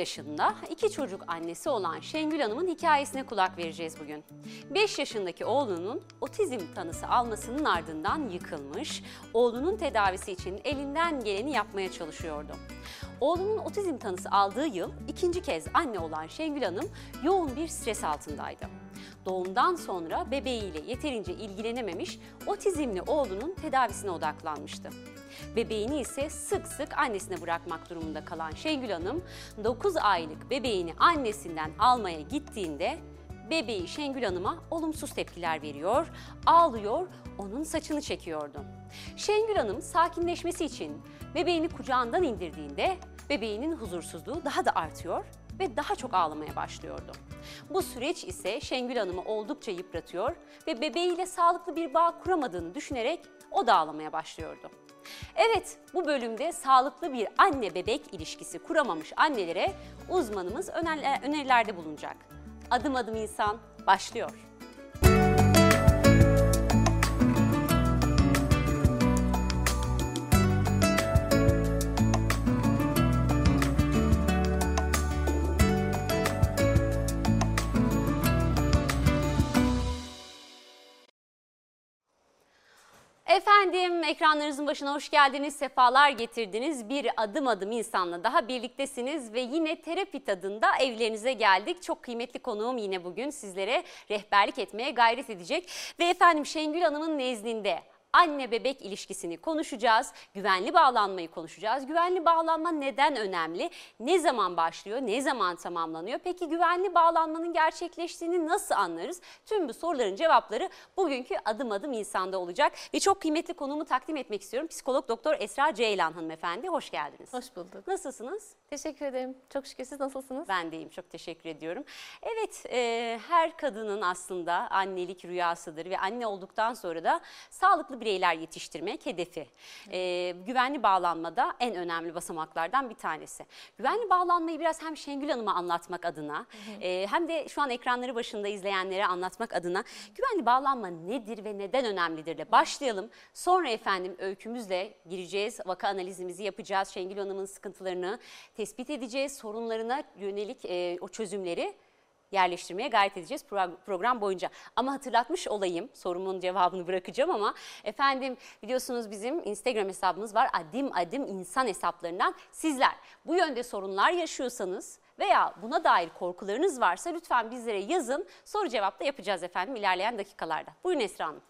8 yaşında iki çocuk annesi olan Şengül Hanım'ın hikayesine kulak vereceğiz bugün. 5 yaşındaki oğlunun otizm tanısı almasının ardından yıkılmış, oğlunun tedavisi için elinden geleni yapmaya çalışıyordu. Oğlunun otizm tanısı aldığı yıl ikinci kez anne olan Şengül Hanım yoğun bir stres altındaydı. Doğumdan sonra bebeğiyle yeterince ilgilenememiş, otizmli oğlunun tedavisine odaklanmıştı. Bebeğini ise sık sık annesine bırakmak durumunda kalan Şengül Hanım 9 aylık bebeğini annesinden almaya gittiğinde bebeği Şengül Hanım'a olumsuz tepkiler veriyor, ağlıyor, onun saçını çekiyordu. Şengül Hanım sakinleşmesi için bebeğini kucağından indirdiğinde bebeğinin huzursuzluğu daha da artıyor ve daha çok ağlamaya başlıyordu. Bu süreç ise Şengül Hanım'ı oldukça yıpratıyor ve bebeğiyle sağlıklı bir bağ kuramadığını düşünerek o da ağlamaya başlıyordu. Evet, bu bölümde sağlıklı bir anne bebek ilişkisi kuramamış annelere uzmanımız öner- önerilerde bulunacak. Adım adım insan başlıyor. Efendim ekranlarınızın başına hoş geldiniz, sefalar getirdiniz. Bir adım adım insanla daha birliktesiniz ve yine terapi tadında evlerinize geldik. Çok kıymetli konuğum yine bugün sizlere rehberlik etmeye gayret edecek. Ve efendim Şengül Hanım'ın nezdinde anne bebek ilişkisini konuşacağız. Güvenli bağlanmayı konuşacağız. Güvenli bağlanma neden önemli? Ne zaman başlıyor? Ne zaman tamamlanıyor? Peki güvenli bağlanmanın gerçekleştiğini nasıl anlarız? Tüm bu soruların cevapları bugünkü adım adım insanda olacak. Ve çok kıymetli konumu takdim etmek istiyorum. Psikolog Doktor Esra Ceylan hanımefendi. Hoş geldiniz. Hoş bulduk. Nasılsınız? Teşekkür ederim. Çok şükür siz nasılsınız? Ben deyim. Çok teşekkür ediyorum. Evet, e, her kadının aslında annelik rüyasıdır ve anne olduktan sonra da sağlıklı bireyler yetiştirmek hedefi. E, güvenli bağlanmada en önemli basamaklardan bir tanesi. Güvenli bağlanmayı biraz hem Şengül Hanım'a anlatmak adına e, hem de şu an ekranları başında izleyenlere anlatmak adına güvenli bağlanma nedir ve neden önemlidir de başlayalım. Sonra efendim öykümüzle gireceğiz, vaka analizimizi yapacağız. Şengül Hanım'ın sıkıntılarını tespit edeceğiz, sorunlarına yönelik e, o çözümleri yerleştirmeye gayret edeceğiz pro- program boyunca. Ama hatırlatmış olayım, sorumun cevabını bırakacağım ama efendim biliyorsunuz bizim Instagram hesabımız var. Adim adim insan hesaplarından sizler bu yönde sorunlar yaşıyorsanız veya buna dair korkularınız varsa lütfen bizlere yazın. Soru cevap da yapacağız efendim ilerleyen dakikalarda. Buyurun Esra Hanım.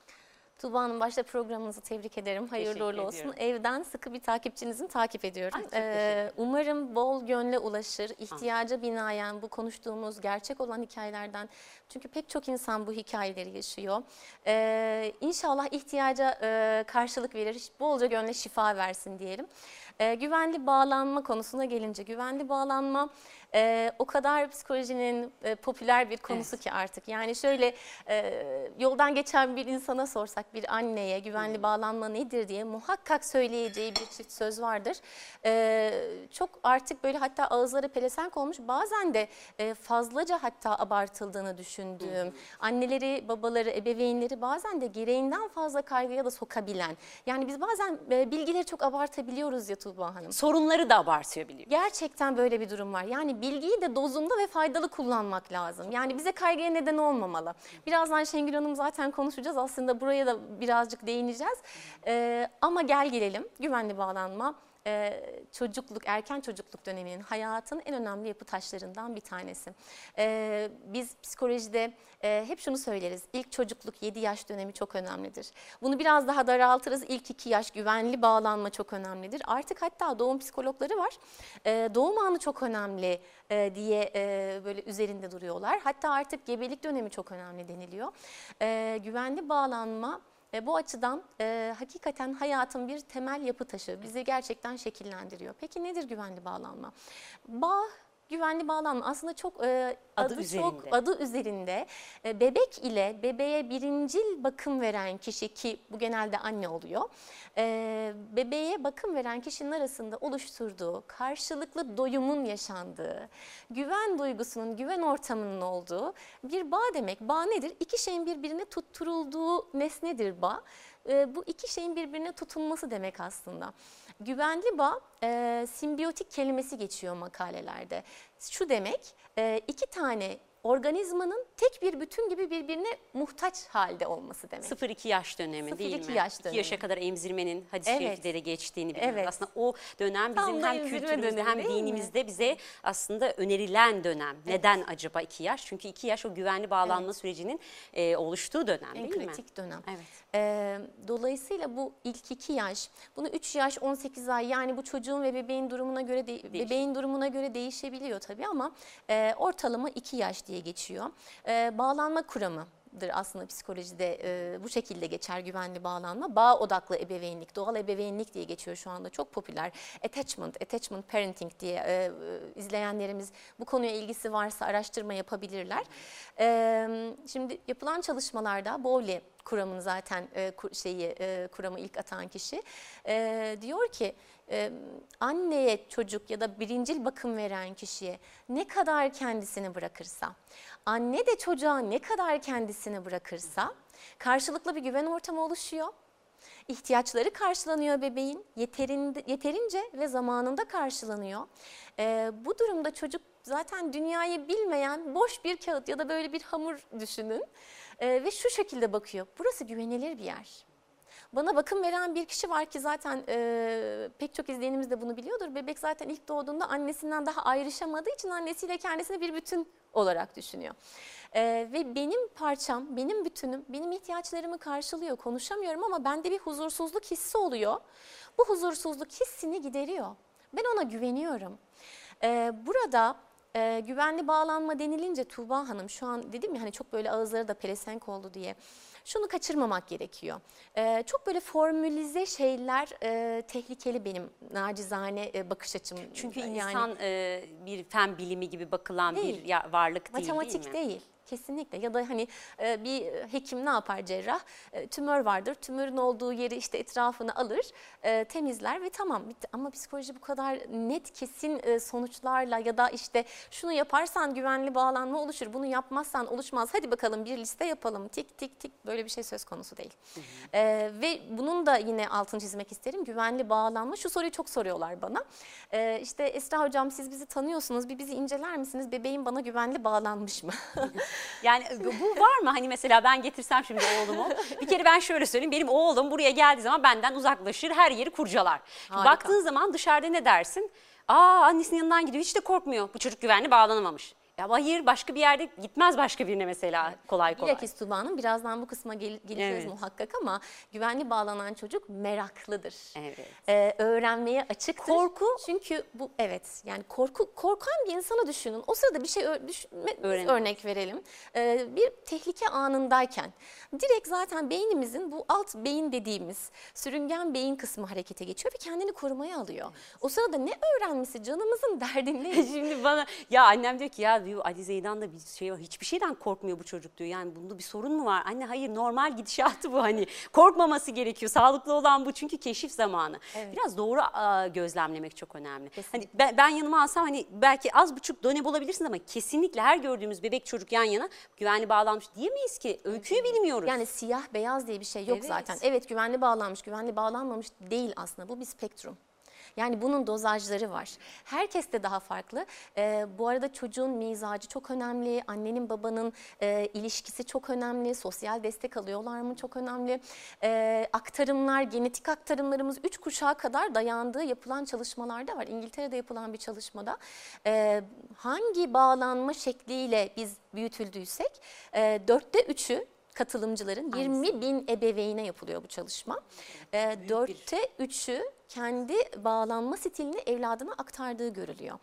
Tuğba Hanım başta programınızı tebrik ederim. Hayırlı Teşekkür uğurlu olsun. ediyorum. Evden sıkı bir takipçinizin takip ediyorum. Ay, teşekkür umarım bol gönle ulaşır. İhtiyaca binaen bu konuştuğumuz gerçek olan hikayelerden. Çünkü pek çok insan bu hikayeleri yaşıyor. Ee, inşallah ihtiyaca e, karşılık verir. Bolca gönle şifa versin diyelim. Ee, güvenli bağlanma konusuna gelince güvenli bağlanma e, o kadar psikolojinin e, popüler bir konusu Evet. ki artık. Yani şöyle e, yoldan geçen bir insana sorsak bir anneye güvenli bağlanma nedir diye muhakkak söyleyeceği bir çift söz vardır. E, çok artık böyle hatta ağızları pelesenk olmuş bazen de e, fazlaca hatta abartıldığını düşündüğüm anneleri babaları ebeveynleri bazen de gereğinden fazla kaygıya da sokabilen yani biz bazen e, bilgileri çok abartabiliyoruz ya Tuğba Hanım. Sorunları da abartıyor biliyor. Gerçekten böyle bir durum var. Yani bilgiyi de dozunda ve faydalı kullanmak lazım. Yani bize kaygıya neden olmamalı. Birazdan Şengül Hanım zaten konuşacağız. Aslında buraya da birazcık değineceğiz. Ee, ama gel gelelim güvenli bağlanma. E, çocukluk, erken çocukluk döneminin hayatın en önemli yapı taşlarından bir tanesi. E, biz psikolojide e, hep şunu söyleriz. İlk çocukluk 7 yaş dönemi çok önemlidir. Bunu biraz daha daraltırız. İlk 2 yaş güvenli bağlanma çok önemlidir. Artık hatta doğum psikologları var. E, doğum anı çok önemli e, diye e, böyle üzerinde duruyorlar. Hatta artık gebelik dönemi çok önemli deniliyor. E, güvenli bağlanma e, bu açıdan e, hakikaten hayatın bir temel yapı taşı. Bizi gerçekten şekillendiriyor. Peki nedir güvenli bağlanma? Bağ güvenli bağlanma aslında çok e, Adı adı, üzerinde. çok adı üzerinde E, bebek ile bebeğe birincil bakım veren kişi ki bu genelde anne oluyor. E, bebeğe bakım veren kişinin arasında oluşturduğu karşılıklı doyumun yaşandığı, güven duygusunun, güven ortamının olduğu bir bağ demek. Bağ nedir? İki şeyin birbirine tutturulduğu nesnedir bağ. E, bu iki şeyin birbirine tutunması demek aslında. Güvenli bağ e, simbiyotik kelimesi geçiyor makalelerde. şu demek e, iki tane organizmanın tek bir bütün gibi birbirine muhtaç halde olması demek. 0-2 yaş dönemi değil 0-2 mi? yaş 2 dönemi. yaşa kadar emzirmenin hadis-i Evet. şeriflere geçtiğini biliyoruz. Evet. Aslında o dönem Tam bizim da hem kültürümüzde dönemi hem değil mi? dinimizde bize aslında önerilen dönem. Neden acaba 2 yaş? Çünkü 2 yaş o güvenli bağlanma sürecinin e, oluştuğu dönem En değil mi? kritik dönem. Evet. Ee, dolayısıyla bu ilk iki yaş, bunu 3 yaş 18 ay yani bu çocuğun ve bebeğin durumuna göre de- bebeğin durumuna göre değişebiliyor tabii ama e, ortalama 2 yaş diye geçiyor. E, bağlanma kuramıdır aslında psikolojide e, bu şekilde geçer güvenli bağlanma. Bağ odaklı ebeveynlik, doğal ebeveynlik diye geçiyor şu anda çok popüler. Attachment, attachment parenting diye e, izleyenlerimiz bu konuya ilgisi varsa araştırma yapabilirler. E, şimdi yapılan çalışmalarda Bowley kuramını zaten e, şeyi e, kuramı ilk atan kişi e, diyor ki e, anneye çocuk ya da birincil bakım veren kişiye ne kadar kendisini bırakırsa, anne de çocuğa ne kadar kendisini bırakırsa karşılıklı bir güven ortamı oluşuyor. İhtiyaçları karşılanıyor bebeğin yeterince ve zamanında karşılanıyor. Ee, bu durumda çocuk zaten dünyayı bilmeyen boş bir kağıt ya da böyle bir hamur düşünün Ee, ve şu şekilde bakıyor. Burası güvenilir bir yer. Bana bakım veren bir kişi var ki zaten e, pek çok izleyenimiz de bunu biliyordur. Bebek zaten ilk doğduğunda annesinden daha ayrışamadığı için annesiyle kendisini bir bütün olarak düşünüyor. E, ve benim parçam, benim bütünüm, benim ihtiyaçlarımı karşılıyor. Konuşamıyorum ama bende bir huzursuzluk hissi oluyor. Bu huzursuzluk hissini gideriyor. Ben ona güveniyorum. E, burada e, güvenli bağlanma denilince Tuğba Hanım şu an dedim ya hani çok böyle ağızları da pelesenk oldu diye. Şunu kaçırmamak gerekiyor. E, çok böyle formülize şeyler e, tehlikeli benim nacizane e, bakış açım. Çünkü Yani insan e, bir fen bilimi gibi bakılan bir Değil. ya- varlık değil matematik değil mi? değil. Kesinlikle. Ya da hani e, bir hekim ne yapar cerrah? E, tümör vardır. Tümörün olduğu yeri işte etrafını alır e, temizler ve tamam. Bitti. ama psikoloji bu kadar net kesin e, sonuçlarla ya da işte şunu yaparsan güvenli bağlanma oluşur bunu yapmazsan oluşmaz. Hadi bakalım bir liste yapalım. Tik tik tik. Böyle bir şey söz konusu değil. E, ve bunun da yine altını çizmek isterim. Güvenli bağlanma. Şu soruyu çok soruyorlar bana. E, işte Esra hocam siz bizi tanıyorsunuz. Bir bizi inceler misiniz? Bebeğim bana güvenli bağlanmış mı? Yani bu var mı? Hani mesela ben getirsem şimdi oğlumu. Bir kere ben şöyle söyleyeyim. Benim oğlum buraya geldiği zaman benden uzaklaşır. Her yeri kurcalar. Baktığın zaman dışarıda ne dersin? Aa annesinin yanından gidiyor. Hiç de korkmuyor. Bu çocuk güvenli bağlanamamış. Ya hayır başka bir yerde gitmez başka birine mesela kolay kolay. Bilakis Tuba Hanım birazdan bu kısma gel- geleceğiz Evet. muhakkak ama güvenli bağlanan çocuk meraklıdır. Evet. Ee, öğrenmeye açıktır. Korku? Çünkü bu evet yani korku korkan bir insanı düşünün. O sırada bir şey ö- düşünme, biz Öğrenin. örnek verelim. Ee, bir tehlike anındayken direkt zaten beynimizin bu alt beyin dediğimiz sürüngen beyin kısmı harekete geçiyor ve kendini korumaya alıyor. O sırada ne öğrenmesi canımızın derdindeyiz. Şimdi bana ya annem diyor ki ya diyor Ali Zeydan'da bir şey var. Hiçbir şeyden korkmuyor bu çocuk diyor. Yani bunda bir sorun mu var? Anne hayır normal gidişatı bu hani. Korkmaması gerekiyor. Sağlıklı olan bu çünkü keşif zamanı. Evet. Biraz doğru aa, gözlemlemek çok önemli. Hani ben, ben yanıma alsam hani belki az buçuk done bulabilirsiniz ama kesinlikle her gördüğümüz bebek çocuk yan yana güvenli bağlanmış diyemeyiz ki. Öyküyü bilmiyoruz. Yani siyah beyaz diye bir şey yok Evet. zaten. Evet güvenli bağlanmış, güvenli bağlanmamış değil aslında. Bu bir spektrum. Yani bunun dozajları var. Herkes de daha farklı. Ee, bu arada çocuğun mizacı çok önemli. Annenin babanın e, ilişkisi çok önemli. Sosyal destek alıyorlar mı çok önemli. Ee, aktarımlar, genetik aktarımlarımız 3 kuşağa kadar dayandığı yapılan çalışmalarda var. İngiltere'de yapılan bir çalışmada e, hangi bağlanma şekliyle biz büyütüldüysek e, dörtte üçü katılımcıların 20 bin ebeveyne yapılıyor bu çalışma. E, dörtte üçü kendi bağlanma stilini evladına aktardığı görülüyor.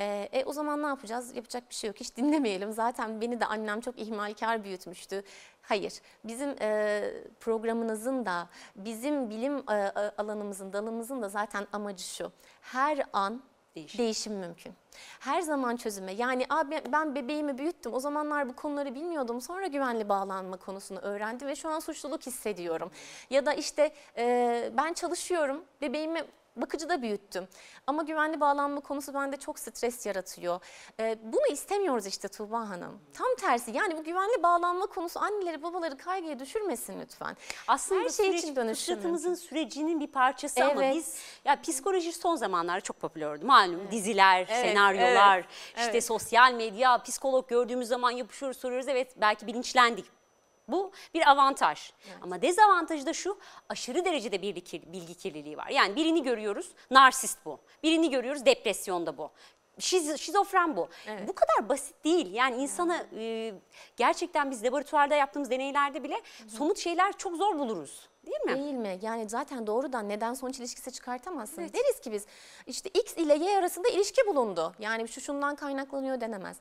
E, e, o zaman ne yapacağız? Yapacak bir şey yok. Hiç dinlemeyelim. Zaten beni de annem çok ihmalkar büyütmüştü. Hayır, bizim e, programınızın da, bizim bilim e, e, alanımızın, dalımızın da zaten amacı şu. Her an Değişim. değişim mümkün. Her zaman çözüme. Yani abi ben bebeğimi büyüttüm. O zamanlar bu konuları bilmiyordum. Sonra güvenli bağlanma konusunu öğrendim ve şu an suçluluk hissediyorum. Ya da işte e, ben çalışıyorum. Bebeğimi bakıcıda büyüttüm. Ama güvenli bağlanma konusu bende çok stres yaratıyor. Ee, bunu istemiyoruz işte Tuğba Hanım. Tam tersi yani bu güvenli bağlanma konusu anneleri babaları kaygıya düşürmesin lütfen. Aslında Her şey süreç, için dönüşüm fıtratımızın sürecinin bir parçası ama Evet. biz ya psikoloji son zamanlarda çok popüler oldu. Malum diziler, Evet, senaryolar, evet, işte evet. sosyal medya, psikolog gördüğümüz zaman yapışıyoruz, soruyoruz. Evet belki bilinçlendik. Bu bir avantaj. Ama dezavantajı da şu aşırı derecede bilgi, kir- bilgi kirliliği var. Yani birini görüyoruz narsist bu. Birini görüyoruz depresyonda bu. Şiz, şizofren bu. Evet. Bu kadar basit değil. Yani insana e, gerçekten biz laboratuvarda yaptığımız deneylerde bile somut şeyler çok zor buluruz. Değil mi? Değil mi? Yani zaten doğrudan neden sonuç ilişkisi çıkartamazsın. Evet. Deriz ki biz işte X ile Y arasında ilişki bulundu. Yani şu şundan kaynaklanıyor denemez.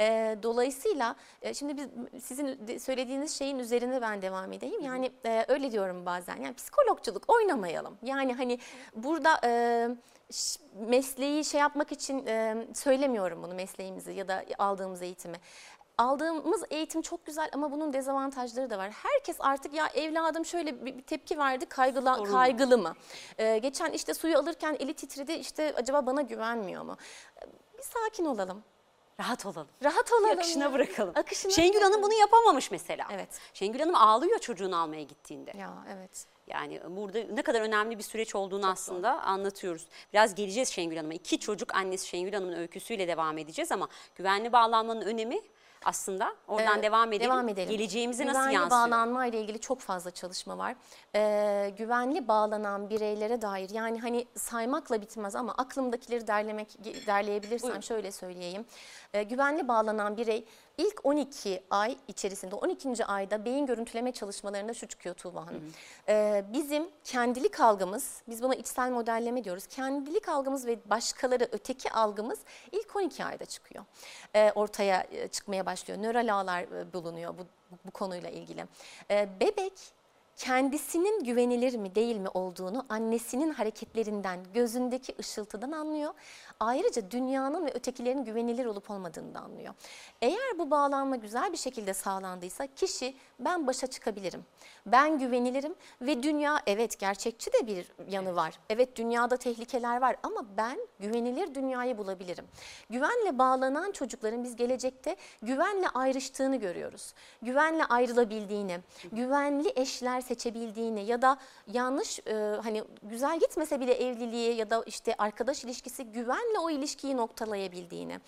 Ee, dolayısıyla e, şimdi biz sizin söylediğiniz şeyin üzerine ben devam edeyim. Yani e, öyle diyorum bazen. Yani psikologculuk oynamayalım. Yani hani burada e, mesleği şey yapmak için e, söylemiyorum bunu mesleğimizi ya da aldığımız eğitimi. Aldığımız eğitim çok güzel ama bunun dezavantajları da var. Herkes artık ya evladım şöyle bir tepki verdi kaygıla, Sorun. kaygılı mı? Ee, geçen işte suyu alırken eli titredi işte acaba bana güvenmiyor mu? Ee, Bir sakin olalım. Rahat olalım. Rahat olalım. Akışına ya. bırakalım. Akışına Şengül Hanım bunu yapamamış mesela. Evet. Şengül Hanım ağlıyor çocuğunu almaya gittiğinde. Ya evet. Yani burada ne kadar önemli bir süreç olduğunu aslında anlatıyoruz. Biraz geleceğiz Şengül Hanım'a. İki çocuk annesi Şengül Hanım'ın öyküsüyle devam edeceğiz ama güvenli bağlanmanın önemi aslında oradan Ee, devam edelim. Devam edelim. Geleceğimize güvenli nasıl yansıyor? bağlanma ile ilgili çok fazla çalışma var. Ee, güvenli bağlanan bireylere dair yani hani saymakla bitmez ama aklımdakileri derlemek derleyebilirsem Buyurun. şöyle söyleyeyim. Ee, güvenli bağlanan birey ilk 12 ay içerisinde 12. ayda beyin görüntüleme çalışmalarında şu çıkıyor Tuğba Hanım. Ee, bizim kendilik algımız, biz buna içsel modelleme diyoruz. Kendilik algımız ve başkaları öteki algımız ilk 12 ayda çıkıyor. Ee, ortaya e, çıkmaya başlıyor. Nöral ağlar e, bulunuyor bu, bu, konuyla ilgili. Ee, bebek kendisinin güvenilir mi değil mi olduğunu annesinin hareketlerinden, gözündeki ışıltıdan anlıyor. Ayrıca dünyanın ve ötekilerin güvenilir olup olmadığını da anlıyor. Eğer bu bağlanma güzel bir şekilde sağlandıysa kişi ben başa çıkabilirim. Ben güvenilirim ve dünya evet gerçekçi de bir yanı var. Evet dünyada tehlikeler var ama ben güvenilir dünyayı bulabilirim. Güvenle bağlanan çocukların biz gelecekte güvenle ayrıştığını görüyoruz. Güvenle ayrılabildiğini, güvenli eşler seçebildiğini ya da yanlış e, hani güzel gitmese bile evliliği ya da işte arkadaş ilişkisi güvenle o ilişkiyi noktalayabildiğini,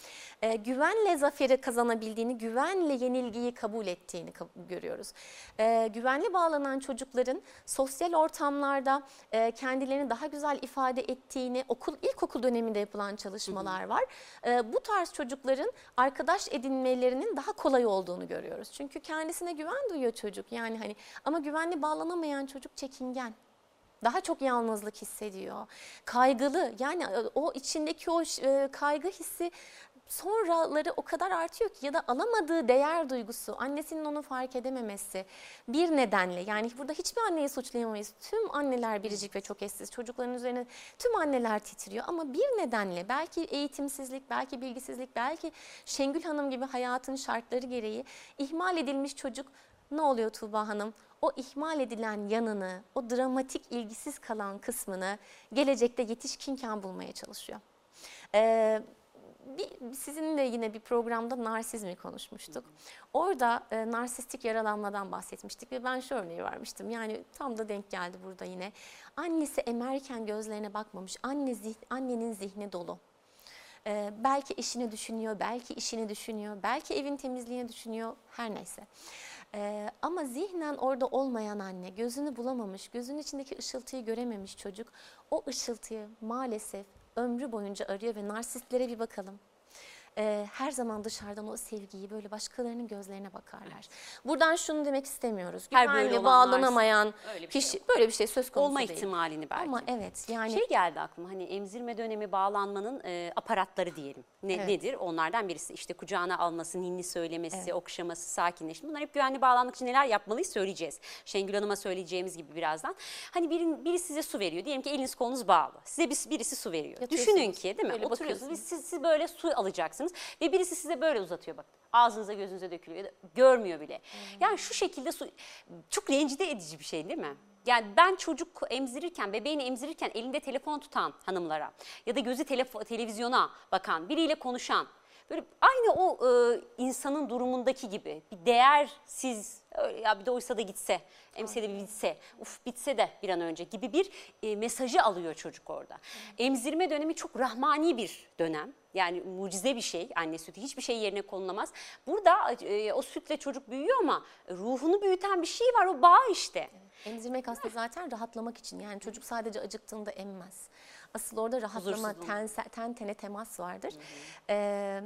e, güvenle zaferi kazanabildiğini, güvenle yenilgiyi kabul ettiğini görüyoruz. E, güvenli bağlanan çocukların sosyal ortamlarda e, kendilerini daha güzel ifade ettiğini okul ilkokul döneminde yapılan çalışmalar var. E, bu tarz çocukların arkadaş edinmelerinin daha kolay olduğunu görüyoruz. Çünkü kendisine güven duyuyor çocuk. Yani hani ama güvenli bağlanamayan çocuk çekingen. Daha çok yalnızlık hissediyor. Kaygılı yani e, o içindeki o e, kaygı hissi sonraları o kadar artıyor ki ya da alamadığı değer duygusu, annesinin onu fark edememesi bir nedenle yani burada hiçbir anneyi suçlayamayız. Tüm anneler biricik ve çok eşsiz. Çocukların üzerine tüm anneler titriyor ama bir nedenle belki eğitimsizlik, belki bilgisizlik, belki Şengül Hanım gibi hayatın şartları gereği ihmal edilmiş çocuk ne oluyor Tuğba Hanım? O ihmal edilen yanını, o dramatik ilgisiz kalan kısmını gelecekte yetişkinken bulmaya çalışıyor. Ee, bir, sizinle yine bir programda narsizmi konuşmuştuk. Orada e, narsistik yaralanmadan bahsetmiştik ve ben şu örneği vermiştim. Yani tam da denk geldi burada yine. Annesi emerken gözlerine bakmamış. Anne zih, annenin zihni dolu. Ee, belki eşini düşünüyor, belki işini düşünüyor, belki evin temizliğini düşünüyor, her neyse. Ee, ama zihnen orada olmayan anne, gözünü bulamamış, gözünün içindeki ışıltıyı görememiş çocuk, o ışıltıyı maalesef ömrü boyunca arıyor ve narsistlere bir bakalım. Ee, her zaman dışarıdan o sevgiyi böyle başkalarının gözlerine bakarlar. Buradan şunu demek istemiyoruz. Her böyle Güvenli olan bağlanamayan Öyle şey kişi böyle bir şey söz konusu Olma değil. ihtimalini belki. Ama evet yani Şey geldi aklıma hani emzirme dönemi bağlanmanın e, aparatları diyelim. Ne, Evet. Nedir? Onlardan birisi işte kucağına alması, ninni söylemesi, okşaması, sakinleşme. Bunlar hep güvenli bağlanmak için neler yapmalıyız söyleyeceğiz. Şengül Hanım'a söyleyeceğimiz gibi birazdan. Hani birin, biri size su veriyor. Diyelim ki eliniz kolunuz bağlı. Size bir, birisi su veriyor. Düşünün ki değil mi? böyle Oturuyorsunuz. Siz, siz böyle su alacaksınız. Yaparsınız. Ve birisi size böyle uzatıyor bak. Ağzınıza gözünüze dökülüyor ya da görmüyor bile. Yani şu şekilde su, çok rencide edici bir şey değil mi? Yani ben çocuk emzirirken, bebeğini emzirirken elinde telefon tutan hanımlara ya da gözü televizyona bakan, biriyle konuşan, böyle aynı o e, insanın durumundaki gibi bir değersiz, öyle ya bir de oysa da gitse, emse de bir bitse, uf bitse de bir an önce gibi bir e, mesajı alıyor çocuk orada. Emzirme dönemi çok rahmani bir dönem. Yani mucize bir şey anne sütü hiçbir şey yerine konulamaz. Burada e, o sütle çocuk büyüyor ama ruhunu büyüten bir şey var o bağ işte. Emzirmek aslında zaten rahatlamak için. Yani çocuk sadece acıktığında emmez. Asıl orada rahatlama, ten, ten tene temas vardır. Ee,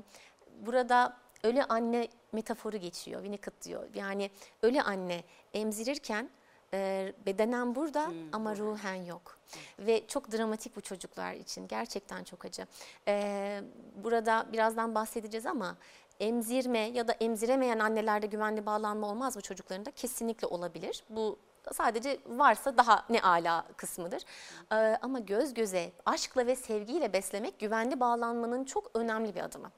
burada ölü anne metaforu geçiyor. Winnicott diyor. Yani ölü anne emzirirken e, bedenen burada ama ruhen yok. Ve çok dramatik bu çocuklar için. Gerçekten çok acı. Ee, burada birazdan bahsedeceğiz ama emzirme ya da emziremeyen annelerde güvenli bağlanma olmaz mı çocuklarında? Kesinlikle olabilir. Bu sadece varsa daha ne ala kısmıdır. Ee, ama göz göze, aşkla ve sevgiyle beslemek güvenli bağlanmanın çok önemli bir adımı.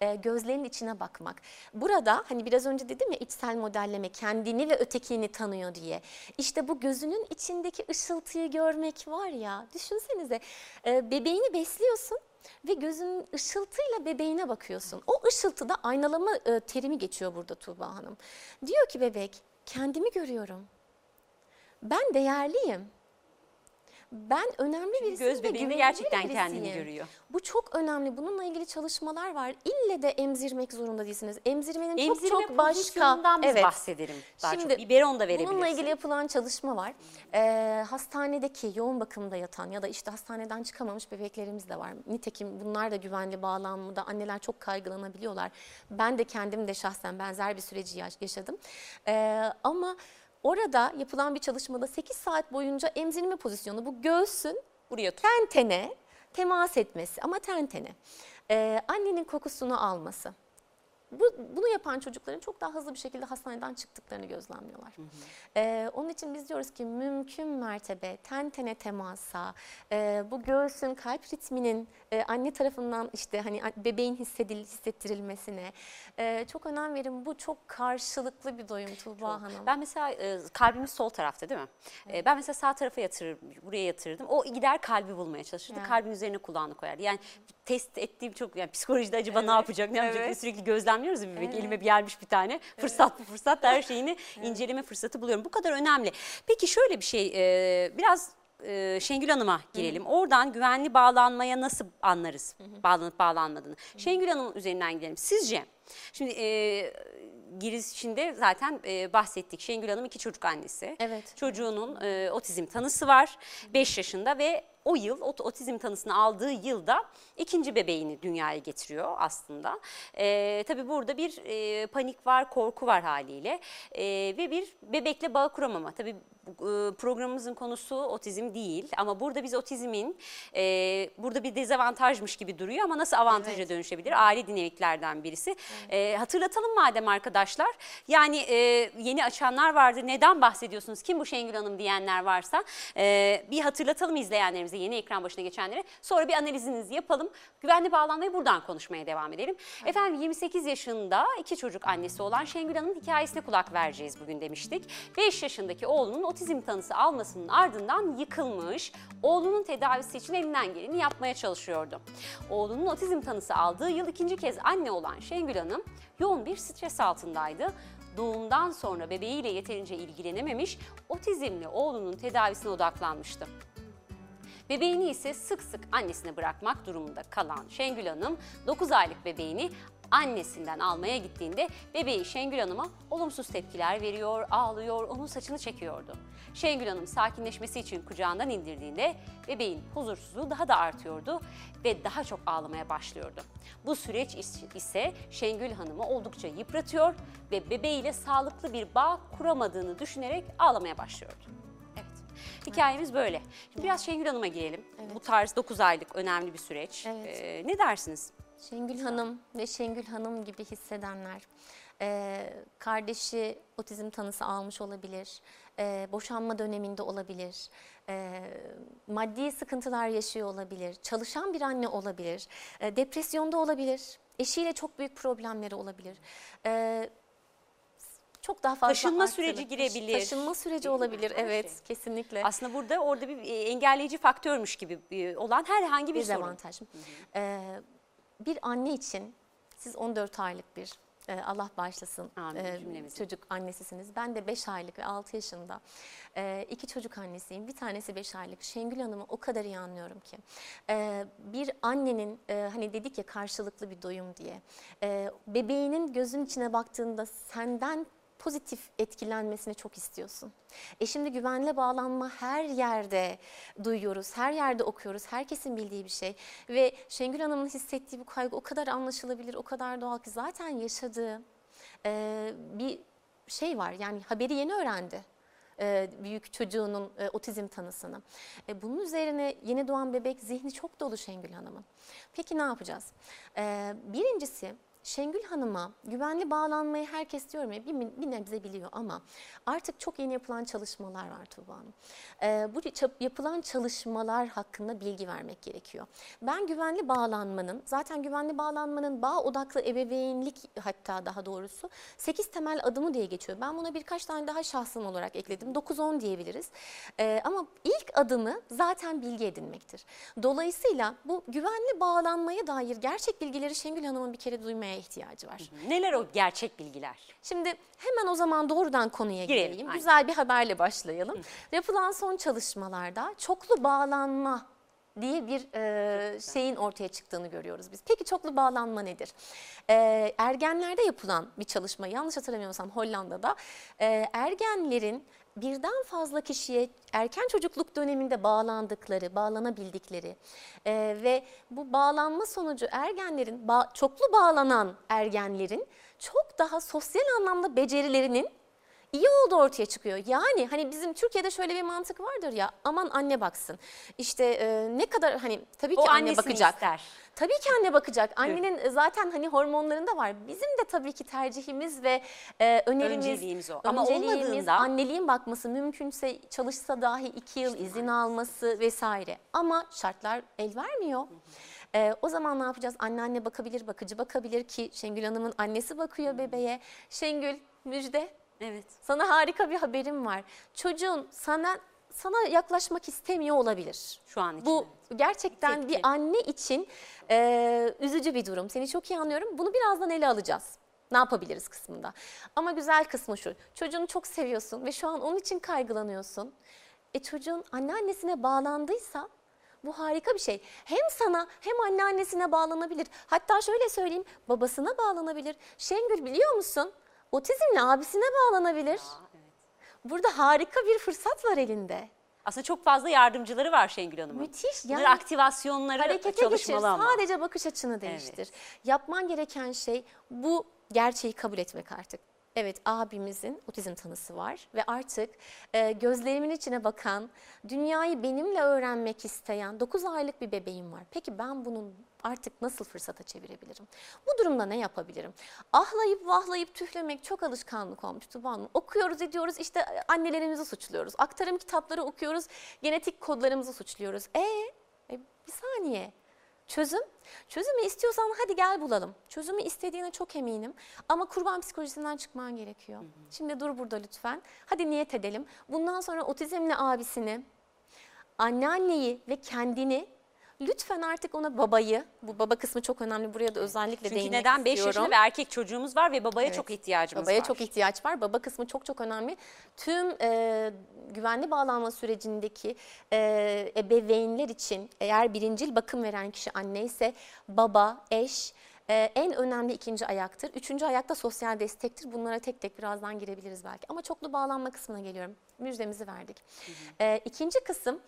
Ee, gözlerin içine bakmak. Burada hani biraz önce dedim ya içsel modelleme kendini ve ötekini tanıyor diye. İşte bu gözünün içindeki ışıltıyı görmek var ya düşünsenize e, bebeğini besliyorsun ve gözünün ışıltıyla bebeğine bakıyorsun. O ışıltıda aynalama e, terimi geçiyor burada Tuğba Hanım. Diyor ki bebek kendimi görüyorum. Ben değerliyim. Ben önemli birisiyim Göz ve bebeğinde güvenilir gerçekten kendini birisiyim. görüyor. Bu çok önemli. Bununla ilgili çalışmalar var. İlle de emzirmek zorunda değilsiniz. Emzirmenin çok Emzirme çok başka. pozisyonundan biz bahsedelim. Daha Şimdi çok biberon da verebilirsin. Bununla ilgili yapılan çalışma var. Ee, hastanedeki yoğun bakımda yatan ya da işte hastaneden çıkamamış bebeklerimiz de var. Nitekim bunlar da güvenli bağlanmada anneler çok kaygılanabiliyorlar. Ben de kendim de şahsen benzer bir süreci yaş- yaşadım. Ee, ama orada yapılan bir çalışmada 8 saat boyunca emzirme pozisyonu bu göğsün Buraya tut. ten tene temas etmesi ama ten tene. Ee, annenin kokusunu alması. Bu, bunu yapan çocukların çok daha hızlı bir şekilde hastaneden çıktıklarını gözlemliyorlar. Ee, onun için biz diyoruz ki mümkün mertebe ten tene temasa, e, bu göğsün kalp ritminin e, anne tarafından işte hani bebeğin hissedil, hissettirilmesine e, çok önem verin. Bu çok karşılıklı bir doyum Tuğba Hanım. Ben mesela e, kalbimiz sol tarafta değil mi? E, ben mesela sağ tarafa yatırırım, buraya yatırırdım. O gider kalbi bulmaya çalışırdı. Ya. Kalbin üzerine kulağını koyardı. Yani test ettiğim çok yani psikolojide acaba ne yapacak, ne yapacak diye Evet. sürekli gözlemliyoruz ya bebek. Elime bir gelmiş bir tane. Fırsat bu fırsat her şeyini inceleme fırsatı buluyorum. Bu kadar önemli. Peki şöyle bir şey e, biraz e, Şengül Hanım'a girelim. Oradan güvenli bağlanmaya nasıl anlarız bağlanıp bağlanmadığını? Şengül Hanım'ın üzerinden gidelim. Sizce şimdi e, girişinde zaten e, bahsettik. Şengül Hanım iki çocuk annesi. Evet. Çocuğunun e, otizm tanısı var. 5 yaşında ve o yıl ot- otizm tanısını aldığı yılda ikinci bebeğini dünyaya getiriyor aslında. E, tabii burada bir e, panik var, korku var haliyle E, ve bir bebekle bağ kuramama. Tabii e, programımızın konusu otizm değil ama burada biz otizmin e, burada bir dezavantajmış gibi duruyor ama nasıl avantaja Evet. dönüşebilir? Aile dinamiklerden birisi. E, hatırlatalım madem arkadaşlar. Yani e, yeni açanlar vardı. Neden bahsediyorsunuz? Kim bu Şengül Hanım diyenler varsa e, bir hatırlatalım izleyenlerimize, yeni ekran başına geçenlere. Sonra bir analizinizi yapalım. Güvenli bağlanmayı buradan konuşmaya devam edelim. Efendim 28 yaşında iki çocuk annesi olan Şengül Hanım'ın hikayesine kulak vereceğiz bugün demiştik. 5 yaşındaki oğlunun otizm tanısı almasının ardından yıkılmış, oğlunun tedavisi için elinden geleni yapmaya çalışıyordu. Oğlunun otizm tanısı aldığı yıl ikinci kez anne olan Şengül Hanım yoğun bir stres altındaydı. Doğumdan sonra bebeğiyle yeterince ilgilenememiş, otizmli oğlunun tedavisine odaklanmıştı. Bebeğini ise sık sık annesine bırakmak durumunda kalan Şengül Hanım 9 aylık bebeğini annesinden almaya gittiğinde bebeği Şengül Hanım'a olumsuz tepkiler veriyor, ağlıyor, onun saçını çekiyordu. Şengül Hanım sakinleşmesi için kucağından indirdiğinde bebeğin huzursuzluğu daha da artıyordu ve daha çok ağlamaya başlıyordu. Bu süreç is- ise Şengül Hanım'ı oldukça yıpratıyor ve bebeğiyle sağlıklı bir bağ kuramadığını düşünerek ağlamaya başlıyordu. Evet. Hikayemiz böyle. Şimdi biraz Şengül Hanım'a girelim. Bu tarz 9 aylık önemli bir süreç. Evet. Ee, ne dersiniz? Şengül Hanım ve Şengül Hanım gibi hissedenler, e, kardeşi otizm tanısı almış olabilir, e, boşanma döneminde olabilir, e, maddi sıkıntılar yaşıyor olabilir, çalışan bir anne olabilir, e, depresyonda olabilir. Eşiyle çok büyük problemleri olabilir. Ee, çok daha fazla Taşınma arttırılır. süreci girebilir. Taşınma süreci olabilir. Evet, şey. kesinlikle. Aslında burada orada bir e, engelleyici faktörmüş gibi e, olan herhangi bir, bir sorun. dezavantaj. Ee, bir anne için siz 14 aylık bir e, Allah bağışlasın Amin, e, çocuk annesisiniz. Ben de 5 aylık ve 6 yaşında e, iki çocuk annesiyim. Bir tanesi 5 aylık. Şengül Hanım'ı o kadar iyi anlıyorum ki. E, bir annenin e, hani dedik ya karşılıklı bir doyum diye. E, bebeğinin gözün içine baktığında senden pozitif etkilenmesini çok istiyorsun. E şimdi güvenle bağlanma her yerde duyuyoruz, her yerde okuyoruz, herkesin bildiği bir şey. Ve Şengül Hanım'ın hissettiği bu kaygı o kadar anlaşılabilir, o kadar doğal ki zaten yaşadığı e, bir şey var. Yani haberi yeni öğrendi e, büyük çocuğunun e, otizm tanısını. E, bunun üzerine yeni doğan bebek zihni çok dolu Şengül Hanım'ın. Peki ne yapacağız? E, birincisi Şengül Hanım'a güvenli bağlanmayı herkes diyorum ya bir, bir nebze biliyor ama artık çok yeni yapılan çalışmalar var Tuğba Hanım. E, bu yapılan çalışmalar hakkında bilgi vermek gerekiyor. Ben güvenli bağlanmanın zaten güvenli bağlanmanın bağ odaklı ebeveynlik hatta daha doğrusu 8 temel adımı diye geçiyor. Ben buna birkaç tane daha şahsım olarak ekledim. 9-10 diyebiliriz. E, ama ilk adımı zaten bilgi edinmektir. Dolayısıyla bu güvenli bağlanmaya dair gerçek bilgileri Şengül Hanım'ın bir kere duymaya ihtiyacı var. Neler o gerçek bilgiler? Şimdi hemen o zaman doğrudan konuya Girelim, gireyim. aynen. Güzel bir haberle başlayalım. Yapılan son çalışmalarda çoklu bağlanma diye bir e, şeyin ortaya çıktığını görüyoruz biz. Peki çoklu bağlanma nedir? E, ergenlerde yapılan bir çalışma yanlış hatırlamıyorsam Hollanda'da e, ergenlerin birden fazla kişiye erken çocukluk döneminde bağlandıkları, bağlanabildikleri e, ve bu bağlanma sonucu ergenlerin, ba- çoklu bağlanan ergenlerin çok daha sosyal anlamda becerilerinin iyi olduğu ortaya çıkıyor. Yani hani bizim Türkiye'de şöyle bir mantık vardır ya aman anne baksın. İşte e, ne kadar hani tabii ki O anne bakacak. ister. Tabii ki anne bakacak. Annenin e, zaten hani hormonlarında var. Bizim de tabii ki tercihimiz ve e, önerimiz, Önceliğimiz o. Ama olmadığında- anneliğin bakması mümkünse çalışsa dahi iki yıl izin alması vesaire. Ama şartlar el vermiyor. E, o zaman ne yapacağız? Anneanne bakabilir, bakıcı bakabilir ki Şengül Hanım'ın annesi bakıyor bebeğe. Şengül müjde Evet. sana harika bir haberim var. Çocuğun sana sana yaklaşmak istemiyor olabilir. Şu an için. Bu gerçekten Tepki. bir anne için e, üzücü bir durum. Seni çok iyi anlıyorum. Bunu birazdan ele alacağız. Ne yapabiliriz kısmında. Ama güzel kısmı şu. Çocuğunu çok seviyorsun ve şu an onun için kaygılanıyorsun. E çocuğun anneannesine bağlandıysa bu harika bir şey. Hem sana hem anneannesine bağlanabilir. Hatta şöyle söyleyeyim babasına bağlanabilir. Şengül biliyor musun? Otizmle abisine bağlanabilir. Aa, evet. Burada harika bir fırsat var elinde. Aslında çok fazla yardımcıları var Şengül Hanım'ın. Müthiş. Yani aktivasyonları harekete geçir. ama. Sadece bakış açını değiştir. Yapman gereken şey bu gerçeği kabul etmek artık. Evet abimizin otizm tanısı var ve artık e, gözlerimin içine bakan, dünyayı benimle öğrenmek isteyen 9 aylık bir bebeğim var. Peki ben bunun artık nasıl fırsata çevirebilirim? Bu durumda ne yapabilirim? Ahlayıp vahlayıp tüflemek çok alışkanlık olmuş Tuba Hanım. Okuyoruz ediyoruz işte annelerimizi suçluyoruz. Aktarım kitapları okuyoruz, genetik kodlarımızı suçluyoruz. E, e bir saniye. Çözüm. Çözümü istiyorsan hadi gel bulalım. Çözümü istediğine çok eminim ama kurban psikolojisinden çıkman gerekiyor. Şimdi dur burada lütfen. Hadi niyet edelim. Bundan sonra otizmli abisini, anneanneyi ve kendini lütfen artık ona babayı, bu baba kısmı çok önemli buraya da özellikle Çünkü değinmek neden 5 istiyorum. yaşında ve erkek çocuğumuz var ve babaya Evet. çok ihtiyacımız Babaya var. çok ihtiyaç var. Baba kısmı çok çok önemli. Tüm e, güvenli bağlanma sürecindeki e, ebeveynler için eğer birincil bakım veren kişi anne ise baba, eş e, en önemli ikinci ayaktır. Üçüncü ayakta sosyal destektir. Bunlara tek tek birazdan girebiliriz belki. Ama çoklu bağlanma kısmına geliyorum. Müjdemizi verdik. E, ikinci kısım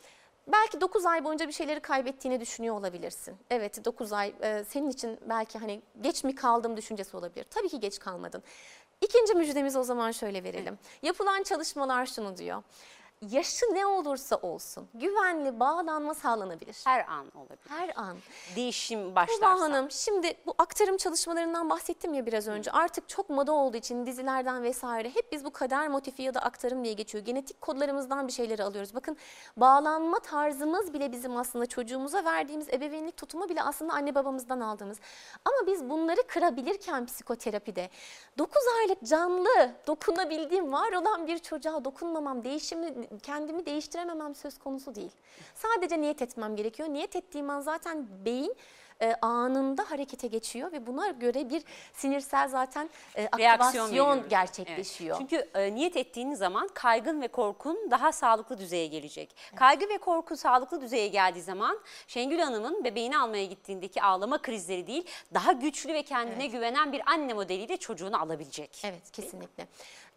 Belki 9 ay boyunca bir şeyleri kaybettiğini düşünüyor olabilirsin. Evet 9 ay e, senin için belki hani geç mi kaldım düşüncesi olabilir. Tabii ki geç kalmadın. İkinci müjdemizi o zaman şöyle verelim. Yapılan çalışmalar şunu diyor. Yaşı ne olursa olsun güvenli bağlanma sağlanabilir. Her an olabilir. Her an. Değişim başlarsa. Hanım şimdi bu aktarım çalışmalarından bahsettim ya biraz önce. Artık çok moda olduğu için dizilerden vesaire hep biz bu kader motifi ya da aktarım diye geçiyor. Genetik kodlarımızdan bir şeyleri alıyoruz. Bakın bağlanma tarzımız bile bizim aslında çocuğumuza verdiğimiz ebeveynlik tutumu bile aslında anne babamızdan aldığımız. Ama biz bunları kırabilirken psikoterapide 9 aylık canlı dokunabildiğim var olan bir çocuğa dokunmamam, değişimi kendimi değiştirememem söz konusu değil. Sadece niyet etmem gerekiyor. Niyet ettiğim an zaten beyin e, anında harekete geçiyor ve buna göre bir sinirsel zaten e, aktivasyon gerçekleşiyor. Evet. Çünkü e, niyet ettiğiniz zaman kaygın ve korkun daha sağlıklı düzeye gelecek. Kaygı ve korku sağlıklı düzeye geldiği zaman Şengül Hanım'ın bebeğini almaya gittiğindeki ağlama krizleri değil, daha güçlü ve kendine güvenen bir anne modeliyle çocuğunu alabilecek. Evet kesinlikle.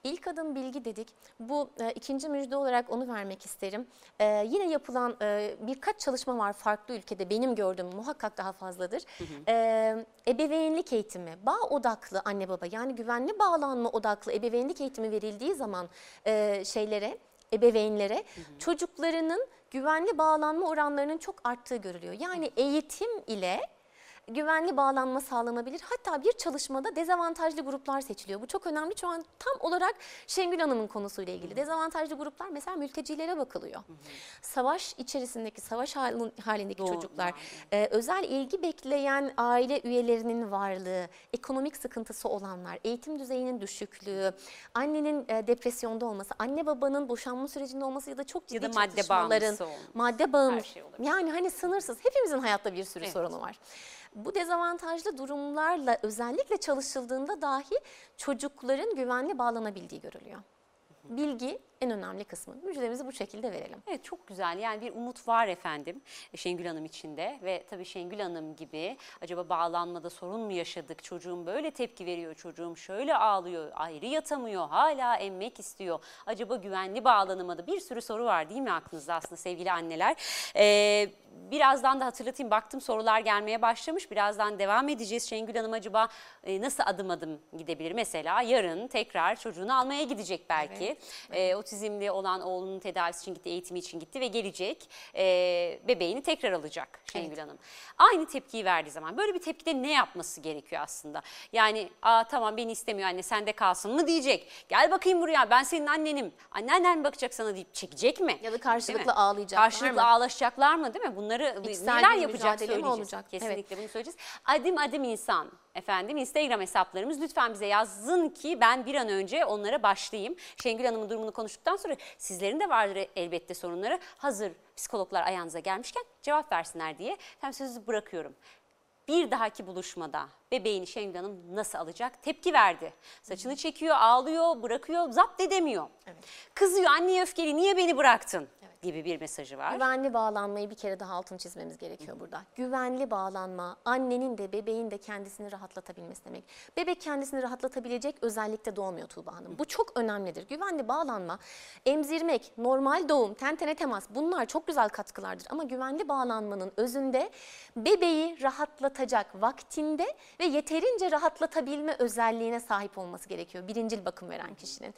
İlk adım bilgi dedik. Bu e, ikinci müjde olarak onu vermek isterim. E, yine yapılan e, birkaç çalışma var farklı ülkede benim gördüğüm muhakkak daha fazladır. E, ebeveynlik eğitimi, bağ odaklı anne baba yani güvenli bağlanma odaklı ebeveynlik eğitimi verildiği zaman e, şeylere ebeveynlere çocuklarının güvenli bağlanma oranlarının çok arttığı görülüyor. Yani eğitim ile güvenli bağlanma sağlanabilir. Hatta bir çalışmada dezavantajlı gruplar seçiliyor. Bu çok önemli. Şu an tam olarak Şengül Hanım'ın konusuyla ilgili. Dezavantajlı gruplar mesela mültecilere bakılıyor. Savaş içerisindeki, savaş halin- halindeki Doğru, çocuklar, yani. e, özel ilgi bekleyen aile üyelerinin varlığı, ekonomik sıkıntısı olanlar, eğitim düzeyinin düşüklüğü, annenin e, depresyonda olması, anne babanın boşanma sürecinde olması ya da çok ciddi Ya da madde çatışmaların, bağımlısı olması. madde bağımlı. Her şey olabilir. Yani hani sınırsız. Hepimizin hayatta bir sürü Evet. sorunu var. Bu dezavantajlı durumlarla özellikle çalışıldığında dahi çocukların güvenli bağlanabildiği görülüyor. Bilgi en önemli kısmı. Müjdemizi bu şekilde verelim. Evet çok güzel. Yani bir umut var efendim Şengül Hanım içinde. Ve tabii Şengül Hanım gibi acaba bağlanmada sorun mu yaşadık? Çocuğum böyle tepki veriyor çocuğum şöyle ağlıyor ayrı yatamıyor hala emmek istiyor. Acaba güvenli bağlanamadı bir sürü soru var değil mi aklınızda aslında sevgili anneler? Ee, birazdan da hatırlatayım baktım sorular gelmeye başlamış. Birazdan devam edeceğiz. Şengül Hanım acaba e, nasıl adım adım gidebilir? Mesela yarın tekrar çocuğunu almaya gidecek belki. Ee, otizmli olan oğlunun tedavisi için gitti, eğitimi için gitti ve gelecek e, bebeğini tekrar alacak Şengül Hanım. Aynı tepkiyi verdiği zaman böyle bir tepkide ne yapması gerekiyor aslında? Yani Aa, tamam beni istemiyor anne sende kalsın mı diyecek. Gel bakayım buraya ben senin annenim. Anneannen bakacak sana deyip çekecek mi? Ya da karşılıklı ağlayacaklar Karşılıklı mı? ağlaşacaklar mı değil mi? Bunları İçsel neler yapacak söyleyeceğiz. olacak? Evet. Kesinlikle bunu söyleyeceğiz. Adım adım insan efendim Instagram hesaplarımız lütfen bize yazın ki ben bir an önce onlara başlayayım. Şengül Hanım'ın durumunu konuştuktan sonra sizlerin de vardır elbette sorunları. Hazır psikologlar ayağınıza gelmişken cevap versinler diye hem sözü bırakıyorum. Bir dahaki buluşmada bebeğini Şengül Hanım nasıl alacak? Tepki verdi. Saçını çekiyor, ağlıyor, bırakıyor, zapt edemiyor. Kızıyor, anneye öfkeli, niye beni bıraktın? Gibi bir mesajı var. Güvenli bağlanmayı bir kere daha altını çizmemiz gerekiyor burada. Güvenli bağlanma annenin de bebeğin de kendisini rahatlatabilmesi demek. Bebek kendisini rahatlatabilecek özellikle doğmuyor Tuğba Hanım. Bu çok önemlidir. Güvenli bağlanma, emzirmek, normal doğum, ten tene temas bunlar çok güzel katkılardır. Ama güvenli bağlanmanın özünde bebeği rahatlatacak vaktinde ve yeterince rahatlatabilme özelliğine sahip olması gerekiyor. Birincil bakım veren kişinin.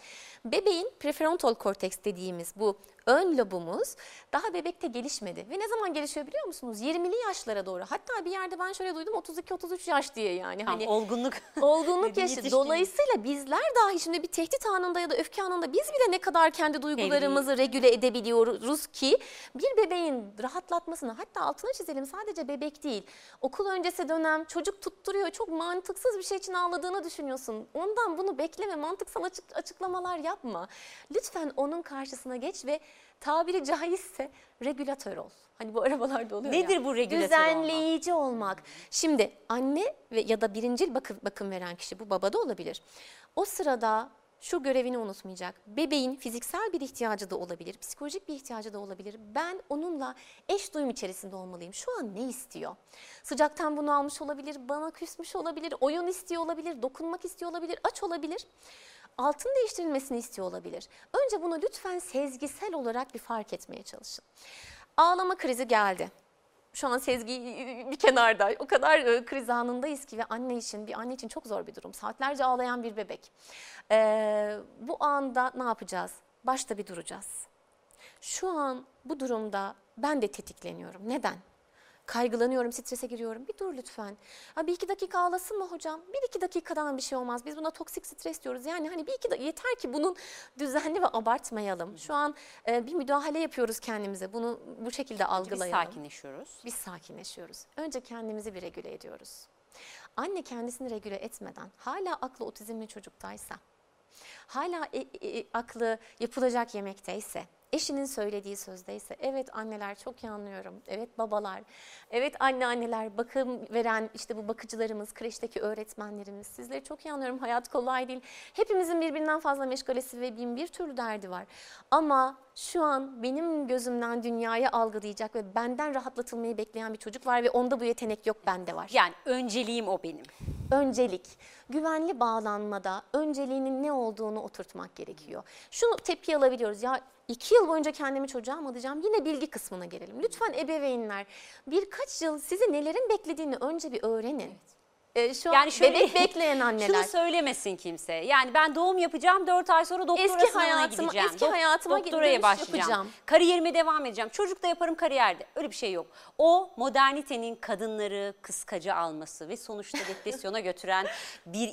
Bebeğin prefrontal korteks dediğimiz bu ön lobumuz daha bebekte gelişmedi. Ve ne zaman gelişiyor biliyor musunuz? 20'li yaşlara doğru. Hatta bir yerde ben şöyle duydum 32-33 yaş diye yani. Hani olgunluk. olgunluk Bir yaşı. Dolayısıyla bizler dahi şimdi bir tehdit anında ya da öfke anında biz bile ne kadar kendi duygularımızı regüle edebiliyoruz ki bir bebeğin rahatlatmasını hatta altına çizelim sadece bebek değil. Okul öncesi dönem çocuk tutturuyor çok mantıksız bir şey için ağladığını düşünüyorsun. Ondan bunu bekleme mantıksal açık, açıklamalar yapma. Lütfen onun karşısına geç ve tabiri caizse regülatör ol. Hani bu arabalarda oluyor ya. Nedir bu regülatör Düzenleyici olmak. Şimdi anne ve ya da birincil bakım, bakım veren kişi bu baba da olabilir. O sırada şu görevini unutmayacak. Bebeğin fiziksel bir ihtiyacı da olabilir, psikolojik bir ihtiyacı da olabilir. Ben onunla eş duyum içerisinde olmalıyım. Şu an ne istiyor? Sıcaktan bunu almış olabilir, bana küsmüş olabilir, oyun istiyor olabilir, dokunmak istiyor olabilir, aç olabilir. Altın değiştirilmesini istiyor olabilir. Önce bunu lütfen sezgisel olarak bir fark etmeye çalışın. Ağlama krizi geldi şu an Sezgi bir kenarda. O kadar e, kriz anındayız ki ve anne için bir anne için çok zor bir durum. Saatlerce ağlayan bir bebek. Ee, bu anda ne yapacağız? Başta bir duracağız. Şu an bu durumda ben de tetikleniyorum. Neden? Kaygılanıyorum, strese giriyorum. Bir dur lütfen. Ha, bir iki dakika ağlasın mı hocam? Bir iki dakikadan bir şey olmaz. Biz buna toksik stres diyoruz. Yani hani bir iki yeter ki bunun düzenli ve abartmayalım. Şu an e, bir müdahale yapıyoruz kendimize. Bunu bu şekilde Biz algılayalım. sakinleşiyoruz. Biz sakinleşiyoruz. Önce kendimizi bir regüle ediyoruz. Anne kendisini regüle etmeden hala aklı otizmli çocuktaysa, hala e- e- aklı yapılacak yemekteyse, eşinin söylediği sözdeyse, evet anneler çok iyi anlıyorum, evet babalar, evet anneanneler, bakım veren işte bu bakıcılarımız, kreşteki öğretmenlerimiz, sizleri çok iyi anlıyorum, hayat kolay değil. Hepimizin birbirinden fazla meşgalesi ve bin bir türlü derdi var. Ama şu an benim gözümden dünyayı algılayacak ve benden rahatlatılmayı bekleyen bir çocuk var ve onda bu yetenek yok, bende var. Yani önceliğim o benim. Öncelik, güvenli bağlanmada önceliğinin ne olduğunu oturtmak gerekiyor. Şunu tepki alabiliyoruz. Ya iki yıl boyunca kendimi çocuğa mı adayacağım? Yine bilgi kısmına gelelim. Lütfen ebeveynler birkaç yıl sizi nelerin beklediğini önce bir öğrenin. Ee, şu an şöyle- bebek bekleyen anneler. Şunu söylemesin kimse. Yani ben doğum yapacağım 4 ay sonra doktora Eski hayatıma- gideceğim. eski hayatıma gidip doktoraya başlayacağım. yapacağım. Kariyerime devam edeceğim. Çocuk da yaparım kariyerde. Öyle bir şey yok. O modernitenin kadınları kıskacı alması ve sonuçta depresyona götüren bir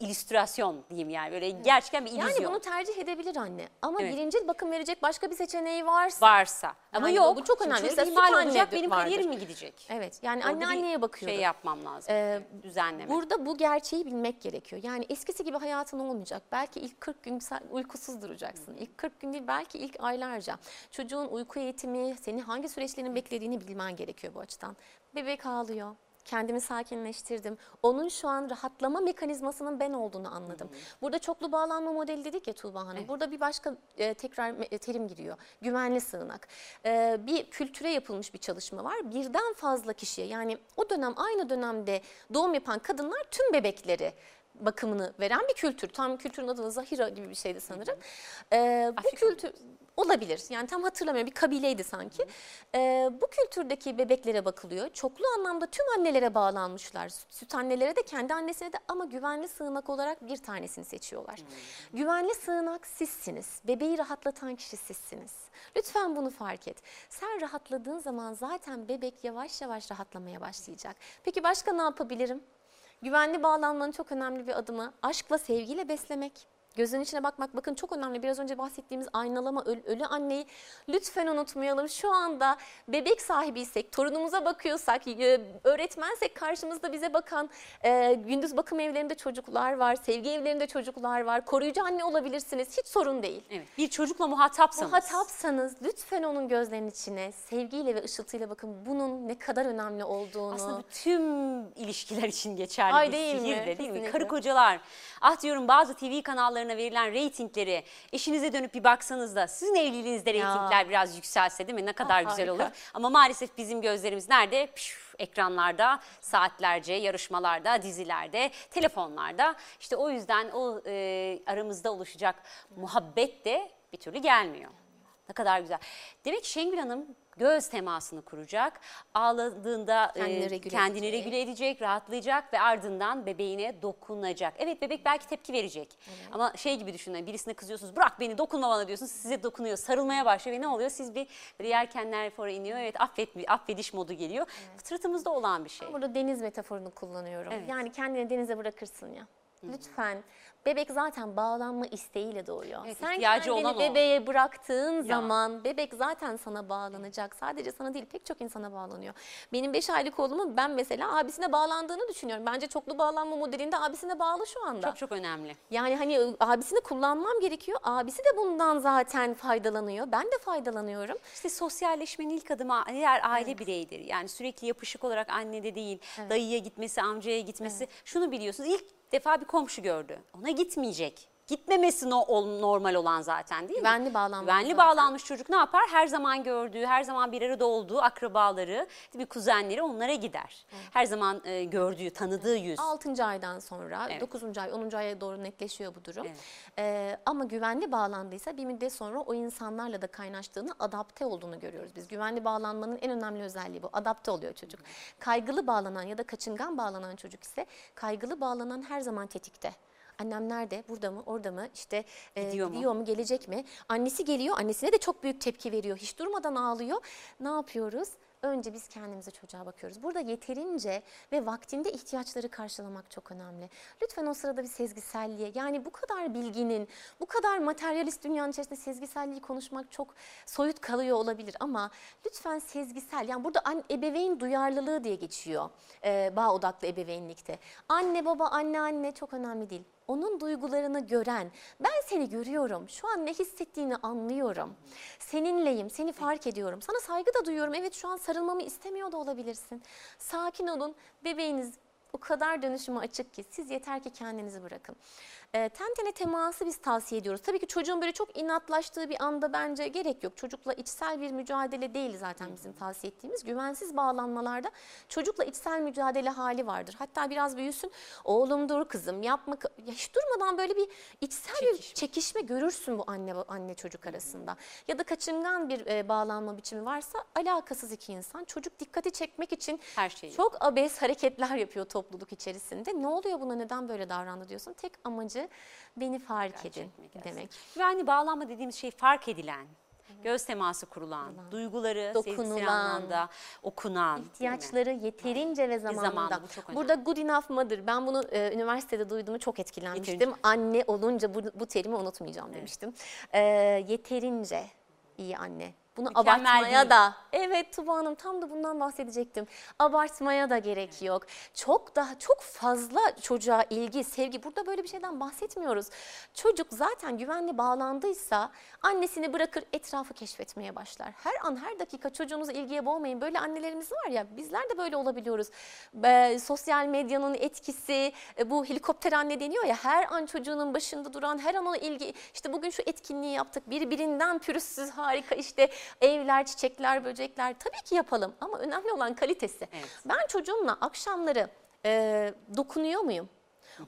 illüstrasyon diyeyim yani. Böyle gerçekten bir illüzyon. yani bunu tercih edebilir anne. Ama Evet. birinci bakım verecek başka bir seçeneği varsa. varsa. Ama Yani yok. bu çok önemli. Çocuk ihmal olacak benim vardır. kariyerim mi gidecek? Evet yani Orada anne anneye bakıyordu. Şey yapmam lazım. Ee, düzenleme. Burada bu gerçeği bilmek gerekiyor. Yani eskisi gibi hayatın olmayacak. Belki ilk 40 gün uykusuz duracaksın. İlk 40 gün değil belki ilk aylarca. Çocuğun uyku eğitimi, seni hangi süreçlerin beklediğini bilmen gerekiyor bu açıdan. Bebek ağlıyor. Kendimi sakinleştirdim. Onun şu an rahatlama mekanizmasının ben olduğunu anladım. Burada çoklu bağlanma modeli dedik ya Tuğba Hanım. Burada bir başka e, tekrar e, terim giriyor. Güvenli sığınak. E, bir kültüre yapılmış bir çalışma var. Birden fazla kişiye yani o dönem aynı dönemde doğum yapan kadınlar tüm bebekleri bakımını veren bir kültür. Tam kültürün adı da Zahira gibi bir şeydi sanırım. E, bu Afrika kültür olabilir. Yani tam hatırlamıyorum bir kabileydi sanki. E, bu kültürdeki bebeklere bakılıyor. Çoklu anlamda tüm annelere bağlanmışlar. Süt, süt annelere de kendi annesine de ama güvenli sığınak olarak bir tanesini seçiyorlar. Güvenli sığınak sizsiniz. Bebeği rahatlatan kişi sizsiniz. Lütfen bunu fark et. Sen rahatladığın zaman zaten bebek yavaş yavaş rahatlamaya başlayacak. Peki başka ne yapabilirim? Güvenli bağlanmanın çok önemli bir adımı aşkla, sevgiyle beslemek. Gözün içine bakmak bakın çok önemli. Biraz önce bahsettiğimiz aynalama ölü, anneyi lütfen unutmayalım. Şu anda bebek sahibiysek, torunumuza bakıyorsak, öğretmensek karşımızda bize bakan e, gündüz bakım evlerinde çocuklar var, sevgi evlerinde çocuklar var. Koruyucu anne olabilirsiniz. Hiç sorun değil. Evet. Bir çocukla muhatapsanız. Muhatapsanız lütfen onun gözlerinin içine sevgiyle ve ışıltıyla bakın bunun ne kadar önemli olduğunu. Aslında tüm ilişkiler için geçerli Ay bir değil mi? sihir de değil mi? Kesinlikle. Karı kocalar. Ah diyorum bazı TV kanallarına verilen reytingleri eşinize dönüp bir baksanız da sizin evliliğinizde reytingler biraz yükselse değil mi? Ne kadar Ah, güzel harika. olur. Ama maalesef bizim gözlerimiz nerede? Püf, ekranlarda, saatlerce, yarışmalarda, dizilerde, telefonlarda. İşte o yüzden o e, aramızda oluşacak muhabbet de bir türlü gelmiyor. Ne kadar güzel. Demek ki Şengül Hanım göz temasını kuracak. Ağladığında Kendini e, regüle kendini edecek. regüle edecek, rahatlayacak ve ardından bebeğine dokunacak. Evet bebek belki tepki verecek. Ama şey gibi düşünün birisine kızıyorsunuz bırak beni dokunma bana diyorsunuz size dokunuyor sarılmaya başlıyor ve ne oluyor siz bir böyle yelkenler fora iniyor evet affet, affediş modu geliyor. Fıtratımızda olan bir şey. Burada deniz metaforunu kullanıyorum. Evet. Yani kendini denize bırakırsın ya. Lütfen. Bebek zaten bağlanma isteğiyle doğuyor. Evet, Sen ihtiyacı kendini olan o. bebeğe bıraktığın zaman bebek zaten sana bağlanacak. Sadece sana değil pek çok insana bağlanıyor. Benim 5 aylık oğlumun ben mesela abisine bağlandığını düşünüyorum. Bence çoklu bağlanma modelinde abisine bağlı şu anda. Çok çok önemli. Yani hani abisini kullanmam gerekiyor. Abisi de bundan zaten faydalanıyor. Ben de faydalanıyorum. İşte sosyalleşmenin ilk adımı diğer aile bireyidir. Yani sürekli yapışık olarak annede değil, dayıya gitmesi, amcaya gitmesi. Şunu biliyorsunuz ilk defa bir komşu gördü. Ona gitmeyecek. Gitmemesi no, normal olan zaten değil mi? Güvenli bağlanma Güvenli zaten. bağlanmış çocuk ne yapar? Her zaman gördüğü, her zaman bir arada olduğu akrabaları, bir kuzenleri onlara gider. Her zaman e, gördüğü, tanıdığı yüz. 6. aydan sonra Evet. 9. ay 10. aya doğru netleşiyor bu durum. Evet. Ee, ama güvenli bağlandıysa bir müddet sonra o insanlarla da kaynaştığını, adapte olduğunu görüyoruz biz. Güvenli bağlanmanın en önemli özelliği bu. Adapte oluyor çocuk. Kaygılı bağlanan ya da kaçıngan bağlanan çocuk ise kaygılı bağlanan her zaman tetikte. Annem nerede? Burada mı? Orada mı? İşte e, Gidiyor mu? gidiyor mu? Gelecek mi? Annesi geliyor. Annesine de çok büyük tepki veriyor. Hiç durmadan ağlıyor. Ne yapıyoruz? Önce biz kendimize çocuğa bakıyoruz. Burada yeterince ve vaktinde ihtiyaçları karşılamak çok önemli. Lütfen o sırada bir sezgiselliğe yani bu kadar bilginin, bu kadar materyalist dünyanın içerisinde sezgiselliği konuşmak çok soyut kalıyor olabilir ama lütfen sezgisel yani burada an, ebeveyn duyarlılığı diye geçiyor e, bağ odaklı ebeveynlikte. Anne baba anne anne çok önemli değil. Onun duygularını gören, ben seni görüyorum, şu an ne hissettiğini anlıyorum. Seninleyim, seni fark ediyorum. Sana saygı da duyuyorum. Evet şu an sarılmamı istemiyor da olabilirsin. Sakin olun, bebeğiniz o kadar dönüşüme açık ki siz yeter ki kendinizi bırakın. E, ten tene teması biz tavsiye ediyoruz. Tabii ki çocuğun böyle çok inatlaştığı bir anda bence gerek yok. Çocukla içsel bir mücadele değil zaten bizim tavsiye ettiğimiz. Güvensiz bağlanmalarda çocukla içsel mücadele hali vardır. Hatta biraz büyüsün oğlum dur kızım yapma. Ya hiç durmadan böyle bir içsel bir Çekişme. çekişme görürsün bu anne anne çocuk arasında. Ya da kaçıngan bir e, bağlanma biçimi varsa alakasız iki insan çocuk dikkati çekmek için Her şeyi. çok abes hareketler yapıyor topluluk içerisinde. Ne oluyor buna neden böyle davrandı diyorsun. Tek amacı beni fark edin Gerçekmek aslında. demek. Güvenli bağlanma dediğimiz şey fark edilen, göz teması kurulan, duyguları sezgisel Dokunulan, anlamda okunan. değil mi? İhtiyaçları yeterince ve zamanında. zamanında, bu çok önemli. Burada good enough mother. Ben bunu e, üniversitede duyduğumu çok etkilenmiştim. Yeterince. Anne olunca bu, bu terimi unutmayacağım demiştim. E, yeterince iyi anne. Bunu Mükemmel abartmaya değil. da evet Tuba Hanım tam da bundan bahsedecektim. Abartmaya da gerek yok. Çok daha çok fazla çocuğa ilgi, sevgi burada böyle bir şeyden bahsetmiyoruz. Çocuk zaten güvenli bağlandıysa annesini bırakır etrafı keşfetmeye başlar. Her an her dakika çocuğunuzu ilgiye boğmayın. Böyle annelerimiz var ya bizler de böyle olabiliyoruz. Ee, sosyal medyanın etkisi e, bu helikopter anne deniyor ya her an çocuğunun başında duran her an ona ilgi işte bugün şu etkinliği yaptık birbirinden pürüzsüz harika işte evler çiçekler böcekler tabii ki yapalım ama önemli olan kalitesi. Evet. Ben çocuğumla akşamları e, dokunuyor muyum?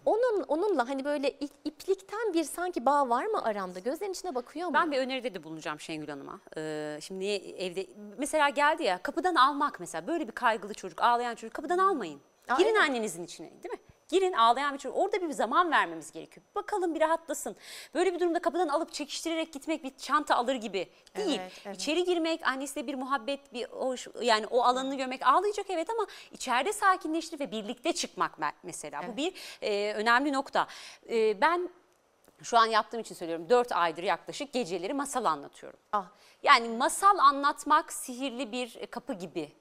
Onun onunla hani böyle ip- iplikten bir sanki bağ var mı aramda? Gözlerin içine bakıyor mu? Ben bir öneride de bulunacağım Şengül Hanım'a. Ee, şimdi evde mesela geldi ya kapıdan almak mesela böyle bir kaygılı çocuk ağlayan çocuk kapıdan almayın. Aa, Girin evet. annenizin içine değil mi? Girin ağlayan bir çocuk. Orada bir zaman vermemiz gerekiyor. Bakalım bir rahatlasın. Böyle bir durumda kapıdan alıp çekiştirerek gitmek bir çanta alır gibi değil. Evet, evet. İçeri girmek, annesiyle bir muhabbet, bir hoş, yani o alanını görmek ağlayacak evet ama içeride sakinleştirip ve birlikte çıkmak me- mesela. Bu bir e, önemli nokta. E, ben şu an yaptığım için söylüyorum 4 aydır yaklaşık geceleri masal anlatıyorum. Ah. Yani masal anlatmak sihirli bir kapı gibi.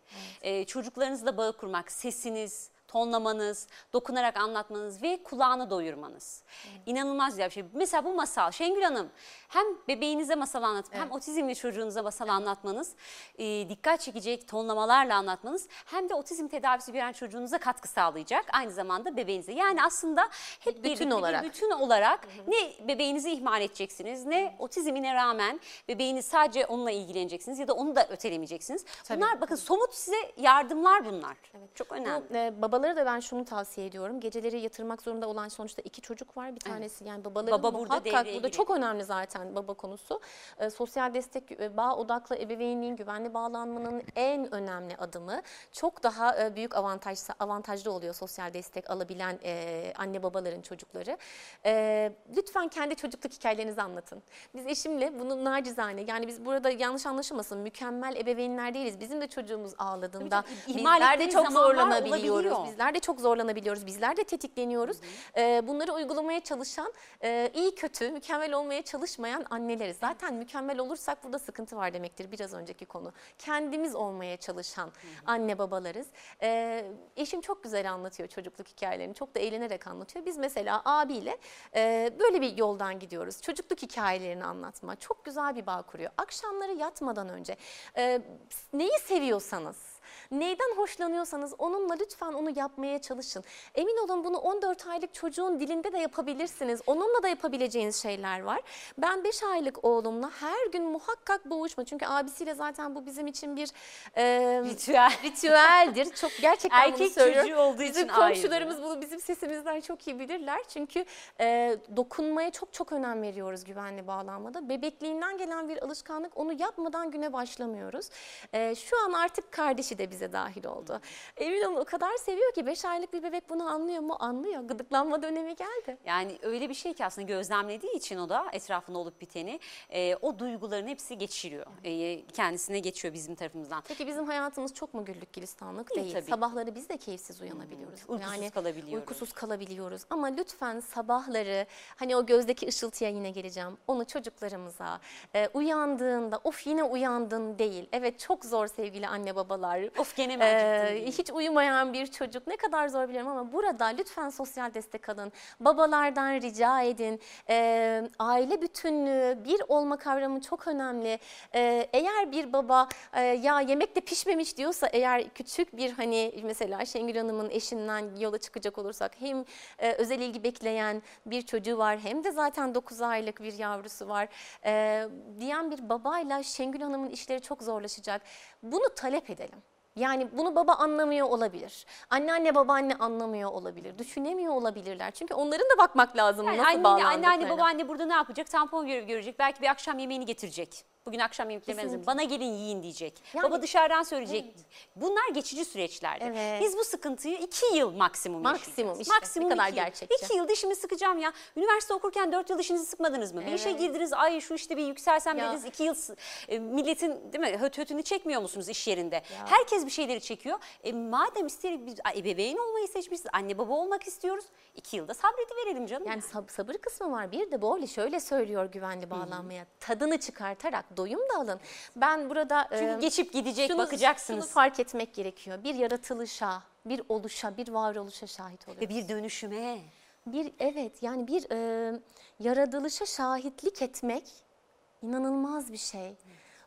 Ee, çocuklarınızla bağı kurmak, sesiniz, tonlamanız, dokunarak anlatmanız ve kulağını doyurmanız. İnanılmaz güzel bir şey. Mesela bu masal Şengül Hanım hem bebeğinize masal anlatıp hem otizmli çocuğunuza masal anlatmanız, e, dikkat çekecek tonlamalarla anlatmanız hem de otizm tedavisi gören çocuğunuza katkı sağlayacak. Aynı zamanda bebeğinize. Yani aslında hep Bütün birlikte bir olarak. bütün olarak ne bebeğinizi ihmal edeceksiniz ne otizmine rağmen bebeğiniz sadece onunla ilgileneceksiniz ya da onu da ötelemeyeceksiniz. Bunlar bakın somut size yardımlar bunlar. Çok önemli. Bu, e, babalara da ben şunu tavsiye ediyorum. Geceleri yatırmak zorunda olan sonuçta iki çocuk var. Bir tanesi yani babaların Baba burada muhakkak burada giriyor. çok önemli zaten baba konusu. E, sosyal destek e, bağ odaklı ebeveynliğin güvenli bağlanmanın en önemli adımı. Çok daha e, büyük avantaj avantajlı oluyor sosyal destek alabilen e, anne babaların çocukları. E, lütfen kendi çocukluk hikayelerinizi anlatın. Biz eşimle bunu nacizane yani biz burada yanlış anlaşılmasın mükemmel ebeveynler değiliz. Bizim de çocuğumuz ağladığında bizler de çok zorlanabiliyoruz. olabiliyor. Bizler de çok zorlanabiliyoruz. Bizler de tetikleniyoruz. Ee, bunları uygulamaya çalışan, e, iyi kötü, mükemmel olmaya çalışmayan anneleriz. Zaten mükemmel olursak burada sıkıntı var demektir biraz önceki konu. Kendimiz olmaya çalışan anne babalarız. Ee, eşim çok güzel anlatıyor çocukluk hikayelerini. Çok da eğlenerek anlatıyor. Biz mesela abiyle e, böyle bir yoldan gidiyoruz. Çocukluk hikayelerini anlatma. Çok güzel bir bağ kuruyor. Akşamları yatmadan önce e, neyi seviyorsanız Neyden hoşlanıyorsanız onunla lütfen onu yapmaya çalışın. Emin olun bunu 14 aylık çocuğun dilinde de yapabilirsiniz. Onunla da yapabileceğiniz şeyler var. Ben 5 aylık oğlumla her gün muhakkak boğuşma. Çünkü abisiyle zaten bu bizim için bir e, Ritüel. ritüeldir. Çok gerçekten bunu Erkek söylüyorum. çocuğu olduğu Bizim için ayrı. komşularımız bunu bizim sesimizden çok iyi bilirler. Çünkü e, dokunmaya çok çok önem veriyoruz güvenli bağlanmada. Bebekliğinden gelen bir alışkanlık onu yapmadan güne başlamıyoruz. E, şu an artık kardeşiz. kişi de bize dahil oldu. Emin olun o kadar seviyor ki 5 aylık bir bebek bunu anlıyor mu? Anlıyor. Gıdıklanma dönemi geldi. Yani öyle bir şey ki aslında gözlemlediği için o da etrafında olup biteni e, o duyguların hepsi geçiriyor. E, kendisine geçiyor bizim tarafımızdan. Peki bizim hayatımız çok mu güllük gülistanlık Değil tabii. Sabahları biz de keyifsiz uyanabiliyoruz. Uykusuz kalabiliyoruz. Uykusuz kalabiliyoruz. Ama lütfen sabahları hani o gözdeki ışıltıya yine geleceğim. Onu çocuklarımıza e, uyandığında of yine uyandın değil. Evet çok zor sevgili anne babalar. Of gene mi Ee, hiç uyumayan bir çocuk ne kadar zor biliyorum ama burada lütfen sosyal destek alın. Babalardan rica edin. Ee, aile bütünlüğü, bir olma kavramı çok önemli. Ee, eğer bir baba e, ya yemek de pişmemiş diyorsa eğer küçük bir hani mesela Şengül Hanım'ın eşinden yola çıkacak olursak hem e, özel ilgi bekleyen bir çocuğu var hem de zaten 9 aylık bir yavrusu var Ee, diyen bir babayla Şengül Hanım'ın işleri çok zorlaşacak. Bunu talep edelim. Yani bunu baba anlamıyor olabilir. Anneanne babaanne anlamıyor olabilir. Düşünemiyor olabilirler. Çünkü onların da bakmak lazım Yani nasıl anne, bağlandıklarına. anneanne babaanne burada ne yapacak? Tampon görevi görecek. Belki bir akşam yemeğini getirecek. Bugün akşam Kesinlikle. bana gelin yiyin diyecek. Yani- Baba dışarıdan söyleyecek. Bunlar geçici süreçlerdir. Evet. Biz bu sıkıntıyı iki yıl maksimum Maksimum işte. Ne kadar iki yıl. gerçekçi. İki yıl dişimi sıkacağım ya. Üniversite okurken dört yıl dişinizi sıkmadınız mı? Bir işe Evet. girdiniz ay şu işte bir yükselsem Ya. dediniz. iki yıl e, milletin değil mi höt hötünü çekmiyor musunuz iş yerinde? Herkes bir şeyleri çekiyor. E, madem isteyerek biz ebeveyn olmayı seçmişiz. Anne baba olmak istiyoruz. iki yılda sabrediverelim canım. Yani sab- sabır kısmı var. Bir de Borli şöyle söylüyor güvenli bağlanmaya. Tadını çıkartarak doyum da alın. Ben burada Çünkü e, geçip gidecek şunu- bakacaksınız. Şunu fark etmek gerekiyor. Bir yaratılışa, bir oluşa, bir varoluşa şahit oluyoruz. Ve bir dönüşüme. Bir evet yani bir e, yaratılışa şahitlik etmek inanılmaz bir şey.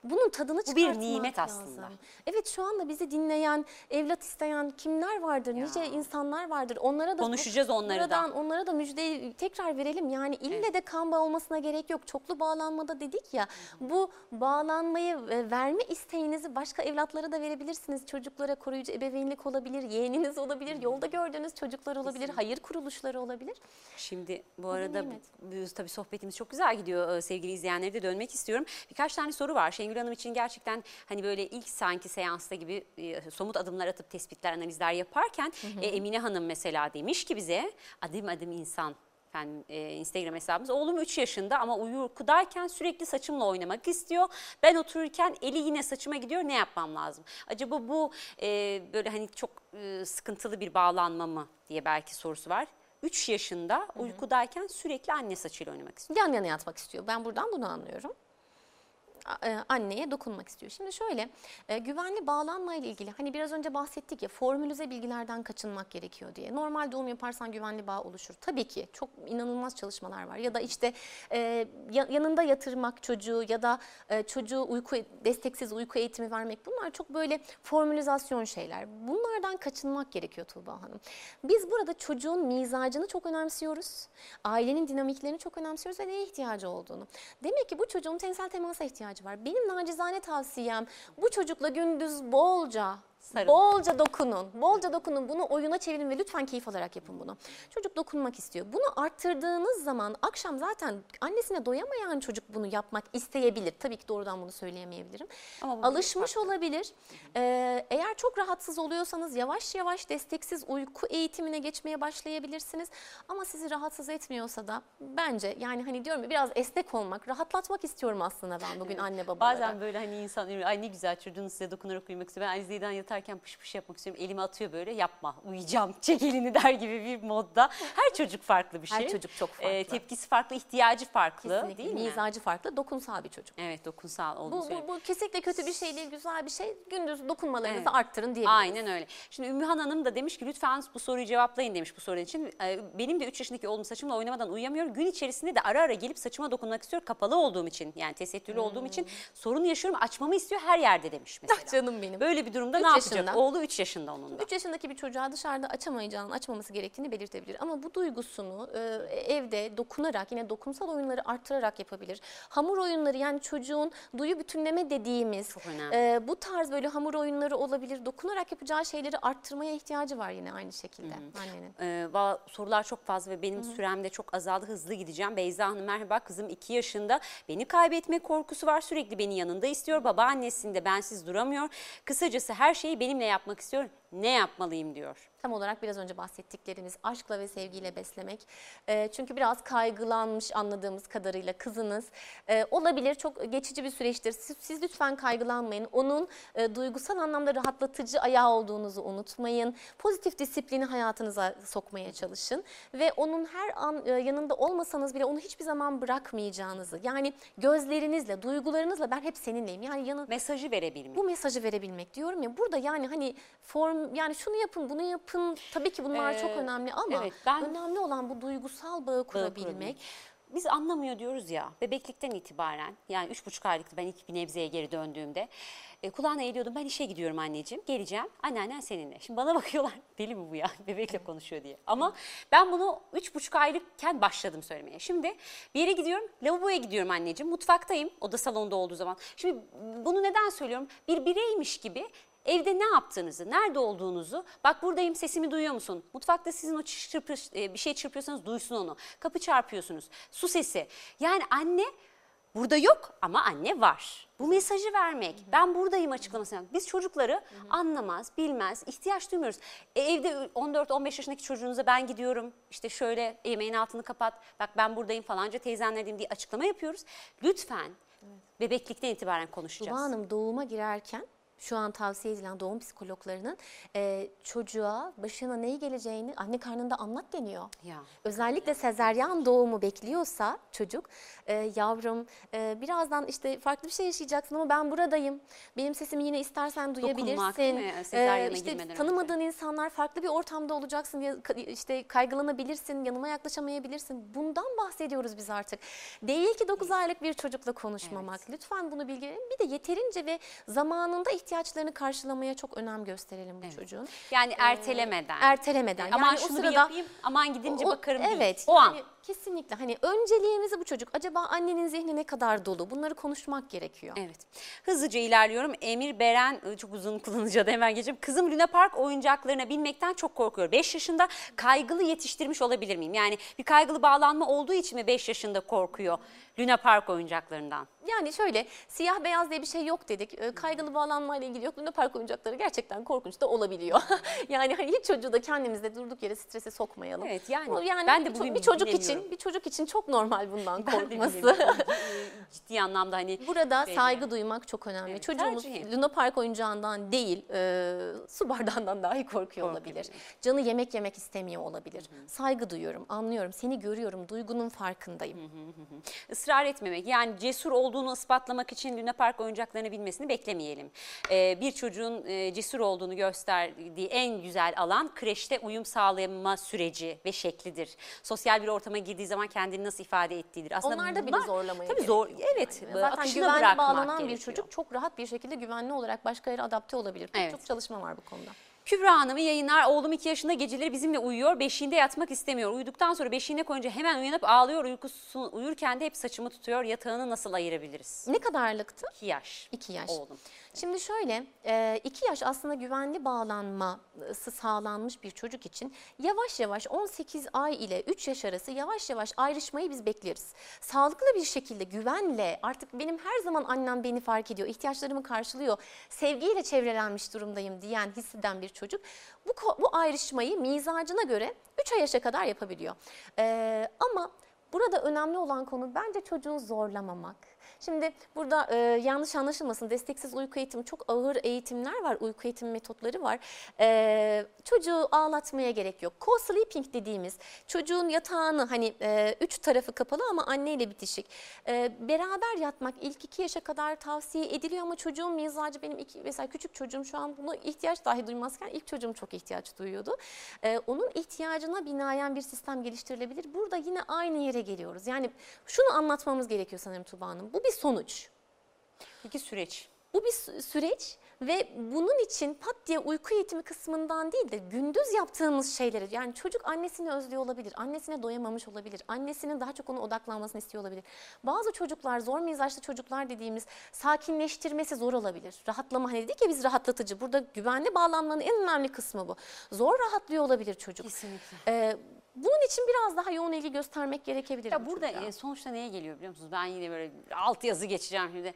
Bunun tadını Bu bir çıkartmak nimet lazım. aslında. Evet şu anda bizi dinleyen, evlat isteyen kimler vardır? Nice insanlar vardır. Onlara da Konuşacağız onları da. onlara da müjdeyi tekrar verelim. Yani ille de kan bağı olmasına gerek yok. Çoklu bağlanmada dedik ya. Bu bağlanmayı e, verme isteğinizi başka evlatlara da verebilirsiniz. Çocuklara koruyucu ebeveynlik olabilir, yeğeniniz olabilir, yolda gördüğünüz çocuklar olabilir, hayır kuruluşları olabilir. Şimdi bu arada bu, tabii sohbetimiz çok güzel gidiyor Ee, sevgili izleyenlere de dönmek istiyorum. Birkaç tane soru var. Şengül Hanım için gerçekten hani böyle ilk sanki seansta gibi e, somut adımlar atıp tespitler, analizler yaparken e, Emine Hanım mesela demiş ki bize adım adım insan efendim e, Instagram hesabımız. Oğlum 3 yaşında ama uykudayken sürekli saçımla oynamak istiyor. Ben otururken eli yine saçıma gidiyor. Ne yapmam lazım? Acaba bu e, böyle hani çok e, sıkıntılı bir bağlanma mı diye belki sorusu var. 3 yaşında uykudayken sürekli anne saçıyla oynamak istiyor. yan yana yatmak istiyor. Ben buradan bunu anlıyorum. E, Anneye dokunmak istiyor. Şimdi şöyle e, güvenli bağlanma ile ilgili hani biraz önce bahsettik ya formülize bilgilerden kaçınmak gerekiyor diye. Normal doğum yaparsan güvenli bağ oluşur. Tabii ki çok inanılmaz çalışmalar var. Ya da işte e, ya- yanında yatırmak çocuğu ya da çocuğu uyku desteksiz uyku eğitimi vermek bunlar çok böyle formülizasyon şeyler. Bunlardan kaçınmak gerekiyor Tuğba Hanım. Biz burada çocuğun mizacını çok önemsiyoruz. Ailenin dinamiklerini çok önemsiyoruz ve neye ihtiyacı olduğunu. Demek ki bu çocuğun tensel temasa ihtiyacı var. Benim nacizane tavsiyem bu çocukla gündüz bolca Sarılın. Bolca dokunun. Bolca dokunun. Bunu oyuna çevirin ve lütfen keyif alarak yapın bunu. Çocuk dokunmak istiyor. Bunu arttırdığınız zaman akşam zaten annesine doyamayan çocuk bunu yapmak isteyebilir. Tabii ki doğrudan bunu söyleyemeyebilirim. Ama Alışmış olabilir. Ee, eğer çok rahatsız oluyorsanız yavaş yavaş desteksiz uyku eğitimine geçmeye başlayabilirsiniz. Ama sizi rahatsız etmiyorsa da bence yani hani diyorum ya biraz esnek olmak, rahatlatmak istiyorum aslında ben bugün anne babalara. Bazen böyle hani insan ay ne güzel çocuğun size dokunarak uyumak istiyor. Ben Alize'den yatarken pış pış yapmak istiyorum. Elimi atıyor böyle yapma uyuyacağım çek elini der gibi bir modda. Her çocuk farklı bir Her şey. çocuk çok farklı. Ee, tepkisi farklı, ihtiyacı farklı Kesinlikle. değil mi? Mizacı farklı, dokunsal bir çocuk. Evet dokunsal olduğunu Bu, bu, bu kesinlikle kötü bir şey değil, güzel bir şey. Gündüz dokunmalarınızı Evet. arttırın diyebiliriz. Aynen öyle. Şimdi Ümmühan Hanım da demiş ki lütfen bu soruyu cevaplayın demiş bu sorun için. Ee, Benim de 3 yaşındaki oğlum saçımla oynamadan uyuyamıyor. Gün içerisinde de ara ara gelip saçıma dokunmak istiyor. Kapalı olduğum için yani tesettürlü olduğum için sorun yaşıyorum. Açmamı istiyor her yerde demiş mesela. Ah canım benim. Böyle bir durumda ne yapacak? Yaşında. Oğlu 3 yaşında onun da. 3 yaşındaki bir çocuğa dışarıda açamayacağını, açmaması gerektiğini belirtebilir. Ama bu duygusunu e, evde dokunarak, yine dokunsal oyunları arttırarak yapabilir. Hamur oyunları yani çocuğun duyu bütünleme dediğimiz e, bu tarz böyle hamur oyunları olabilir. Dokunarak yapacağı şeyleri arttırmaya ihtiyacı var yine aynı şekilde annenin. Ee, va- sorular çok fazla ve benim sürem de çok azaldı. Hızlı gideceğim. Beyza Hanım merhaba. Kızım 2 yaşında. Beni kaybetme korkusu var. Sürekli beni yanında istiyor. Babaannesinde bensiz duramıyor. Kısacası her şeyi şey benimle yapmak istiyor. Ne yapmalıyım diyor. Tam olarak biraz önce bahsettiklerimiz aşkla ve sevgiyle beslemek. Ee, çünkü biraz kaygılanmış anladığımız kadarıyla kızınız. Ee, olabilir çok geçici bir süreçtir. Siz, siz lütfen kaygılanmayın. Onun e, duygusal anlamda rahatlatıcı ayağı olduğunuzu unutmayın. Pozitif disiplini hayatınıza sokmaya çalışın. Ve onun her an e, yanında olmasanız bile onu hiçbir zaman bırakmayacağınızı. Yani gözlerinizle, duygularınızla ben hep seninleyim. Yani yanı, Mesajı verebilmek. bu mesajı verebilmek diyorum ya burada yani hani form yani şunu yapın bunu yapın tabii ki bunlar Ee, çok önemli ama evet, ben- önemli olan bu duygusal bağı kurabilmek. kurabilmek. Biz anlamıyor diyoruz ya bebeklikten itibaren yani üç buçuk aylıktı ben ilk bir nebzeye geri döndüğümde e, kulağına eğiliyordum ben işe gidiyorum anneciğim geleceğim anneannen seninle. Şimdi bana bakıyorlar deli mi bu ya bebekle konuşuyor diye ama ben bunu üç buçuk aylıkken başladım söylemeye. Şimdi bir yere gidiyorum lavaboya gidiyorum anneciğim mutfaktayım oda salonda olduğu zaman. Şimdi bunu neden söylüyorum bir bireymiş gibi Evde ne yaptığınızı, nerede olduğunuzu, bak buradayım sesimi duyuyor musun? Mutfakta sizin o çırp, çırpış- e, bir şey çırpıyorsanız duysun onu. Kapı çarpıyorsunuz, su sesi. Yani anne burada yok ama anne var. Bu mesajı vermek, ben buradayım açıklaması. yapmak. Biz çocukları anlamaz, bilmez, ihtiyaç duymuyoruz. E, evde 14-15 yaşındaki çocuğunuza ben gidiyorum, işte şöyle yemeğin altını kapat, bak ben buradayım falanca teyzenlerdeyim diye açıklama yapıyoruz. Lütfen bebeklikten itibaren konuşacağız. Tuba Hanım doğuma girerken şu an tavsiye edilen doğum psikologlarının e, çocuğa başına neyi geleceğini anne karnında anlat deniyor. Ya. Özellikle sezeryan doğumu bekliyorsa çocuk e, yavrum e, birazdan işte farklı bir şey yaşayacaksın ama ben buradayım. Benim sesimi yine istersen duyabilirsin. Sezaryana işte girmeden önce. tanımadığın insanlar farklı bir ortamda olacaksın diye işte kaygılanabilirsin, yanıma yaklaşamayabilirsin. Bundan bahsediyoruz biz artık. Değil ki 9 aylık bir çocukla konuşmamak. Lütfen bunu bilgilenin. Bir de yeterince ve zamanında ihtiyaçlarını karşılamaya çok önem gösterelim bu çocuğun. Yani ertelemeden. Ertelemeden. Aman o şunu bir sırada- yapayım, aman gidince o- bakarım Evet. değil. O an. Yani Kesinlikle. Hani önceliğimizi bu çocuk. Acaba annenin zihni ne kadar dolu? Bunları konuşmak gerekiyor. Evet. Hızlıca ilerliyorum. Emir Beren ıı, çok uzun kullanıcı adı hemen geçeyim. Kızım Luna Park oyuncaklarına binmekten çok korkuyor. 5 yaşında kaygılı yetiştirmiş olabilir miyim? Yani bir kaygılı bağlanma olduğu için mi 5 yaşında korkuyor Luna Park oyuncaklarından? Yani şöyle siyah beyaz diye bir şey yok dedik. Ee, Kaygılı bağlanmayla ilgili yok. Luna Park oyuncakları gerçekten korkunç da olabiliyor. yani hani hiç çocuğu da kendimizde durduk yere strese sokmayalım. Evet, yani Bu ben de bugün bir çocuk bilemiyorum. İçin bir çocuk için çok normal bundan korkması. Ciddi anlamda hani Burada saygı duymak çok önemli. Evet, Çocuğumuz tercihi. Luna Park oyuncağından değil, e, su bardağından dahi korkuyor olabilir. Canı yemek yemek istemiyor olabilir. Saygı duyuyorum, anlıyorum, seni görüyorum, duygunun farkındayım. ısrar etmemek yani cesur olduğunu ispatlamak için Luna Park oyuncaklarını bilmesini beklemeyelim. Ee, bir çocuğun e, cesur olduğunu gösterdiği en güzel alan kreşte uyum sağlama süreci ve şeklidir. Sosyal bir ortama girdiği zaman kendini nasıl ifade ettiğidir. Aslında Onlar da bile bunlar- zorlamaya Tabii zor, evet. yani. Zaten güvenli bırakmak bağlanan bir gerekiyor. çocuk çok rahat bir şekilde güvenli olarak başka yere adapte olabilir. Evet. çok çalışma var bu konuda. Kübra Hanım'ı yayınlar. Oğlum 2 yaşında geceleri bizimle uyuyor. Beşiğinde yatmak istemiyor. Uyuduktan sonra beşiğine koyunca hemen uyanıp ağlıyor. Uykusu, uyurken de hep saçımı tutuyor. Yatağını nasıl ayırabiliriz? Ne kadarlıktı? 2 yaş. 2 yaş. Oğlum. Şimdi şöyle, 2 yaş aslında güvenli bağlanması sağlanmış bir çocuk için yavaş yavaş 18 ay ile 3 yaş arası yavaş yavaş ayrışmayı biz bekleriz. Sağlıklı bir şekilde güvenle artık benim her zaman annem beni fark ediyor, ihtiyaçlarımı karşılıyor, sevgiyle çevrelenmiş durumdayım diyen, hisseden bir çocuk bu, bu ayrışmayı mizacına göre 3 yaşa kadar yapabiliyor. Ee, ama Burada önemli olan konu bence çocuğu zorlamamak. Şimdi burada e, yanlış anlaşılmasın desteksiz uyku eğitimi çok ağır eğitimler var, uyku eğitim metotları var. E, çocuğu ağlatmaya gerek yok. Co-sleeping dediğimiz çocuğun yatağını hani e, üç tarafı kapalı ama anneyle bitişik. E, beraber yatmak ilk iki yaşa kadar tavsiye ediliyor ama çocuğun mizacı benim iki, mesela küçük çocuğum şu an buna ihtiyaç dahi duymazken ilk çocuğum çok ihtiyaç duyuyordu. E, onun ihtiyacına binaen bir sistem geliştirilebilir. Burada yine aynı yere geliyoruz. Yani şunu anlatmamız gerekiyor sanırım Tuba Hanım. Bu bir sonuç. Peki süreç. Bu bir sü- süreç ve bunun için pat diye uyku eğitimi kısmından değil de gündüz yaptığımız şeyleri yani çocuk annesini özlüyor olabilir, annesine doyamamış olabilir, annesinin daha çok ona odaklanmasını istiyor olabilir. Bazı çocuklar zor mizaçlı çocuklar dediğimiz sakinleştirmesi zor olabilir. Rahatlama hani dedik ya biz rahatlatıcı burada güvenli bağlanmanın en önemli kısmı bu. Zor rahatlıyor olabilir çocuk. Kesinlikle. Ee, bunun için biraz daha yoğun ilgi göstermek gerekebilir. Ya bu burada çocuğa. e, sonuçta neye geliyor biliyor musunuz? Ben yine böyle alt yazı geçeceğim şimdi.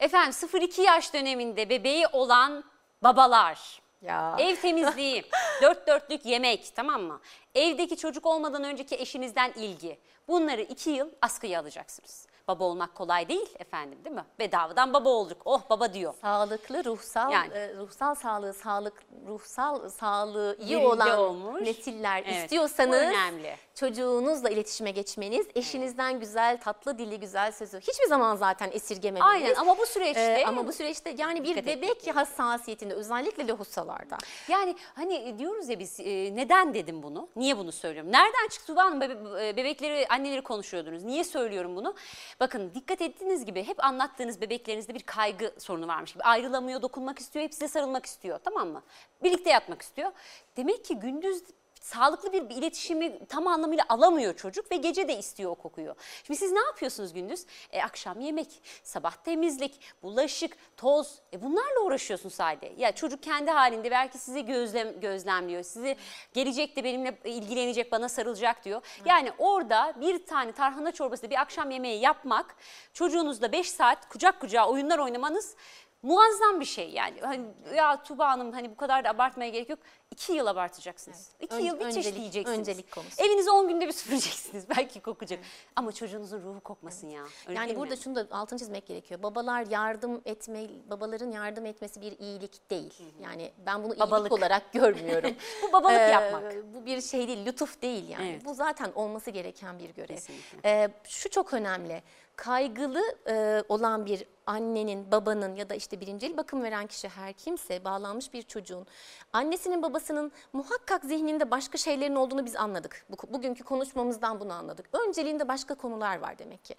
Efendim 0-2 yaş döneminde bebeği olan Babalar. Ya. Ev temizliği, dört dörtlük yemek tamam mı? Evdeki çocuk olmadan önceki eşinizden ilgi. Bunları iki yıl askıya alacaksınız. Baba olmak kolay değil efendim değil mi? Bedavadan baba olduk. Oh baba diyor. Sağlıklı ruhsal Yani. e, ruhsal sağlığı sağlık ruhsal sağlığı iyi Yerinde olan olmuş. nesiller Evet, istiyorsanız önemli. çocuğunuzla iletişime geçmeniz, eşinizden güzel tatlı dili güzel sözü hiçbir zaman zaten esirgememeniz. Aynen ama bu süreçte Ee, ama bu süreçte yani bir bebek hassasiyetinde özellikle lohusalarda Yani hani diyoruz ya biz e, neden dedim bunu? Niye bunu söylüyorum? Nereden çıktı Tuba Hanım? E, bebekleri, anneleri konuşuyordunuz. Niye söylüyorum bunu? Bakın dikkat ettiğiniz gibi hep anlattığınız bebeklerinizde bir kaygı sorunu varmış gibi. Ayrılamıyor, dokunmak istiyor, hep size sarılmak istiyor. Tamam mı? Birlikte yatmak istiyor. Demek ki gündüz sağlıklı bir iletişimi tam anlamıyla alamıyor çocuk ve gece de istiyor o kokuyu. Şimdi siz ne yapıyorsunuz gündüz? E, akşam yemek, sabah temizlik, bulaşık, toz. E, bunlarla uğraşıyorsunuz sadece. Ya çocuk kendi halinde belki sizi gözlem, gözlemliyor. Sizi gelecek de benimle ilgilenecek, bana sarılacak diyor. Yani orada bir tane tarhana çorbası bir akşam yemeği yapmak, çocuğunuzla 5 saat kucak kucağa oyunlar oynamanız muazzam bir şey yani. Hani, ya Tuba Hanım hani bu kadar da abartmaya gerek yok. İki yıl abartacaksınız. İki Ön- yıl bir öncelik- çeşitleyeceksiniz. öncelik konusu. Evinizi 10 günde bir süpüreceksiniz. Belki kokacak. Ama çocuğunuzun ruhu kokmasın ya. Öyle yani burada mi? şunu da altını çizmek gerekiyor. Babalar yardım etme, babaların yardım etmesi bir iyilik değil. Yani ben bunu Babalık. iyilik olarak görmüyorum. Bu babalık Ee, yapmak. Bu bir şey değil, lütuf değil yani. Evet. Bu zaten olması gereken bir görev. Kesinlikle. Ee, şu çok önemli. Kaygılı e, olan bir annenin, babanın ya da işte birincil bakım veren kişi her kimse bağlanmış bir çocuğun annesinin babasının muhakkak zihninde başka şeylerin olduğunu biz anladık. Bu, bugünkü konuşmamızdan bunu anladık. Önceliğinde başka konular var demek ki.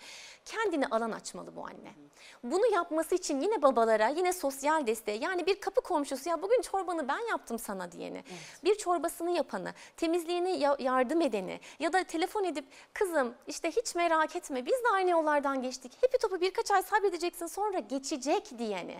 Kendine alan açmalı bu anne. Bunu yapması için yine babalara, yine sosyal desteğe yani bir kapı komşusu ya bugün çorbanı ben yaptım sana diyeni, bir çorbasını yapanı, temizliğini ya- yardım edeni ya da telefon edip kızım işte hiç merak etme biz de aynı yollardan geçtik. Hepi topu birkaç ay sabredeceksin sonra geçecek diyeni.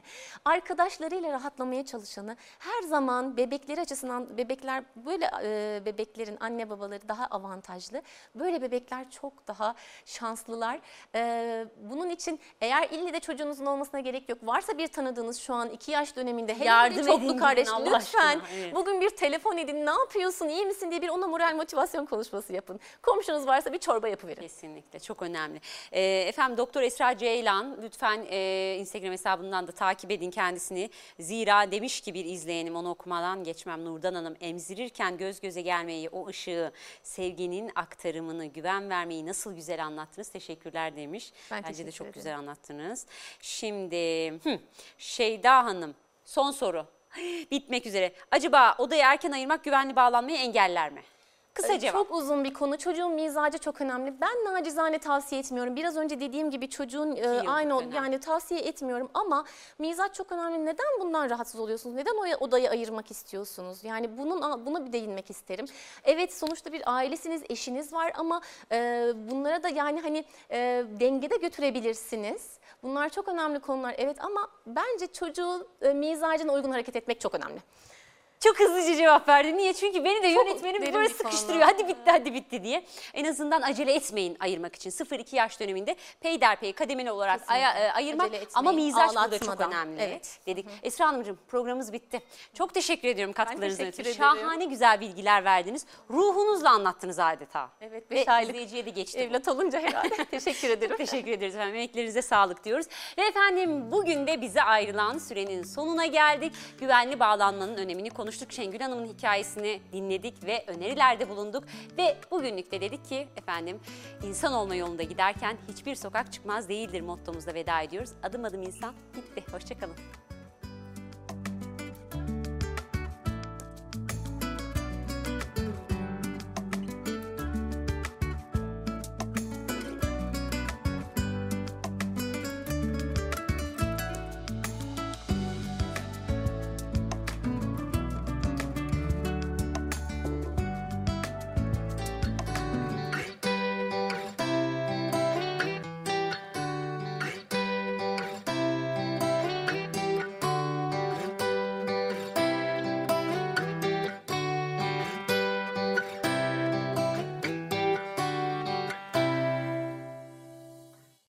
Arkadaşlarıyla rahatlamaya çalışanı her zaman bebekleri açısından bebekler böyle e, bebeklerin anne babaları daha avantajlı. Böyle bebekler çok daha şanslılar. E, bunun için eğer ille de çocuğunuzun olmasına gerek yok. Varsa bir tanıdığınız şu an iki yaş döneminde hele Yardım çoklu kardeş Allah lütfen aşkına, evet. bugün bir telefon edin ne yapıyorsun iyi misin diye bir ona moral motivasyon konuşması yapın. Komşunuz varsa bir çorba yapıverin. Kesinlikle çok önemli. Ee, efendim Doktor Esra Ceylan lütfen e, Instagram hesabından da takip edin kendisini. Zira demiş ki bir izleyenim onu okumadan geçmem Nurdan Hanım emzirirken göz göze gelmeyi, o ışığı, sevginin aktarımını, güven vermeyi nasıl güzel anlattınız. Teşekkürler demiş. Ben Bence de çok ederim. güzel anlattınız. Şimdi hı, Şeyda Hanım son soru. Bitmek üzere. Acaba odayı erken ayırmak güvenli bağlanmayı engeller mi? Kısa cevap. Çok uzun bir konu. Çocuğun mizacı çok önemli. Ben nacizane tavsiye etmiyorum. Biraz önce dediğim gibi çocuğun e, yıllık aynı dönem. yani tavsiye etmiyorum ama mizaç çok önemli. Neden bundan rahatsız oluyorsunuz? Neden o odayı ayırmak istiyorsunuz? Yani bunun buna bir değinmek isterim. Evet sonuçta bir ailesiniz, eşiniz var ama e, bunlara da yani hani e, dengede götürebilirsiniz. Bunlar çok önemli konular evet ama bence çocuğun e, mizacına uygun hareket etmek çok önemli. Çok hızlıca cevap verdi. Niye? Çünkü beni de Çok yönetmenim böyle sıkıştırıyor. Hadi bitti, hadi bitti diye. En azından acele etmeyin ayırmak için. 0-2 yaş döneminde peyderpey kademeli olarak aya- e, ayırmak. Etmeyin, Ama mizaç burada çok ağlatmadan. önemli Evet. dedik. Esra Hanımcığım programımız bitti. Çok teşekkür ediyorum ötürü. ederim. Şahane güzel bilgiler verdiniz. Ruhunuzla anlattınız adeta. Evet, Ve beş aylık izleyiciye de geçti. bu. Evlat olunca herhalde. Teşekkür ederim. Teşekkür ederiz efendim. Emeklerinize sağlık diyoruz. Ve efendim bugün de bize ayrılan sürenin sonuna geldik. Güvenli bağlanmanın önemini konuştuk. Şengül Hanım'ın hikayesini dinledik ve önerilerde bulunduk. Ve bugünlük de dedik ki efendim insan olma yolunda giderken hiçbir sokak çıkmaz değildir mottomuzla veda ediyoruz. Adım adım insan bitti. Hoşçakalın.